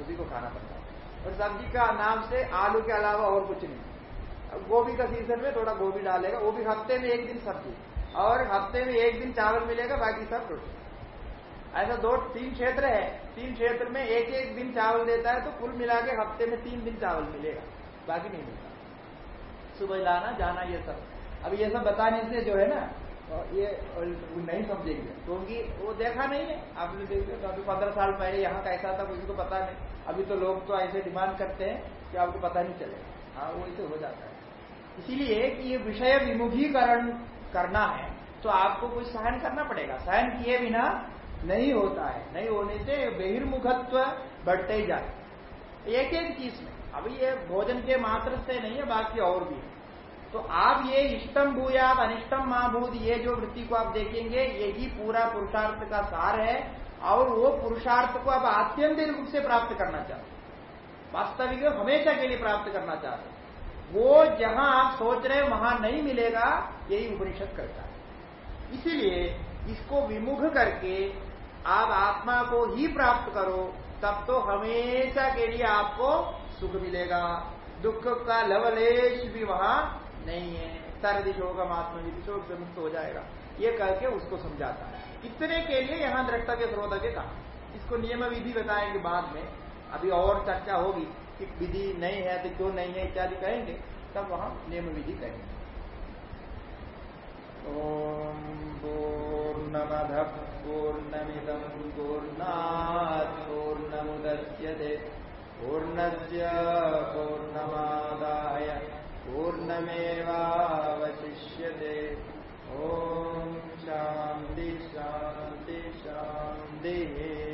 उसी को खाना पड़ता है। और सब्ज़ी का नाम से आलू के अलावा और कुछ नहीं। गोभी का सीज़न में थोड़ा गोभी डालेगा, वो भी हफ़्ते में एक दिन सब्ज़ी, और हफ़्ते में एक दिन चावल मिलेगा, बाकी सब रोटी। ऐसा दो, तीन क्षेत्र है, तीन क्षेत्र में एक एक दिन चावल देता है तो कुल मिला के हफ़्ते में तीन दिन चावल मिलेगा। बाकी नहीं मिलता। सुबह लाना, जाना, ये सब। अब ये सब बताने से जो है ना ये नहीं समझेंगे। क्योंकि तो वो देखा नहीं है। आपने देखते तो अभी पंद्रह साल पहले यहाँ कैसा था किसी को पता नहीं। अभी तो लोग तो ऐसे डिमांड करते हैं कि आपको पता नहीं चलेगा हाँ वो ऐसे हो जाता है। इसीलिए कि ये विषय विमुखीकरण करना है तो आपको कुछ सहन करना पड़ेगा। सहन किए बिना नहीं होता है। नहीं होने से बहिर्मुखत्व बढ़ते ही जाए एक एक चीज़ में। अभी ये भोजन के मात्र से नहीं है, बाकी और भी है। तो आप ये इष्टम भूयात अनिष्टम महाभूत ये जो वृत्ति को आप देखेंगे, यही पूरा पुरुषार्थ का सार है, और वो पुरुषार्थ को आप आत्यंतिक रूप से प्राप्त करना चाहते वास्तविक हमेशा के लिए प्राप्त करना चाहते वो जहाँ आप सोच रहे वहाँ नहीं मिलेगा, यही उपनिषद करता है। इसीलिए इसको विमुख करके आप आत्मा को ही प्राप्त करो, तब तो हमेशा के लिए आपको सुख मिलेगा। दुख का लवलेश भी वहाँ नहीं है। सर्दिश होगा शोक से मुक्त हो जाएगा। ये करके उसको समझाता है। इतने के लिए यहाँ दृष्टा के स्रोत के कहा। इसको नियम विधि बताएँगे बाद में। अभी और चर्चा होगी कि विधि नहीं है तो क्यों नहीं है इत्यादि कहेंगे। तब वहाँ नियम विधि कहेंगे। ओम पूर्णमद पूर्णमिदम पूर्णात् पूर्णमुदच्यते। पूर्णस्य पूर्णमादाय पूर्णमेवशिष्य ओ शान्ति शान्ति शान्तिः।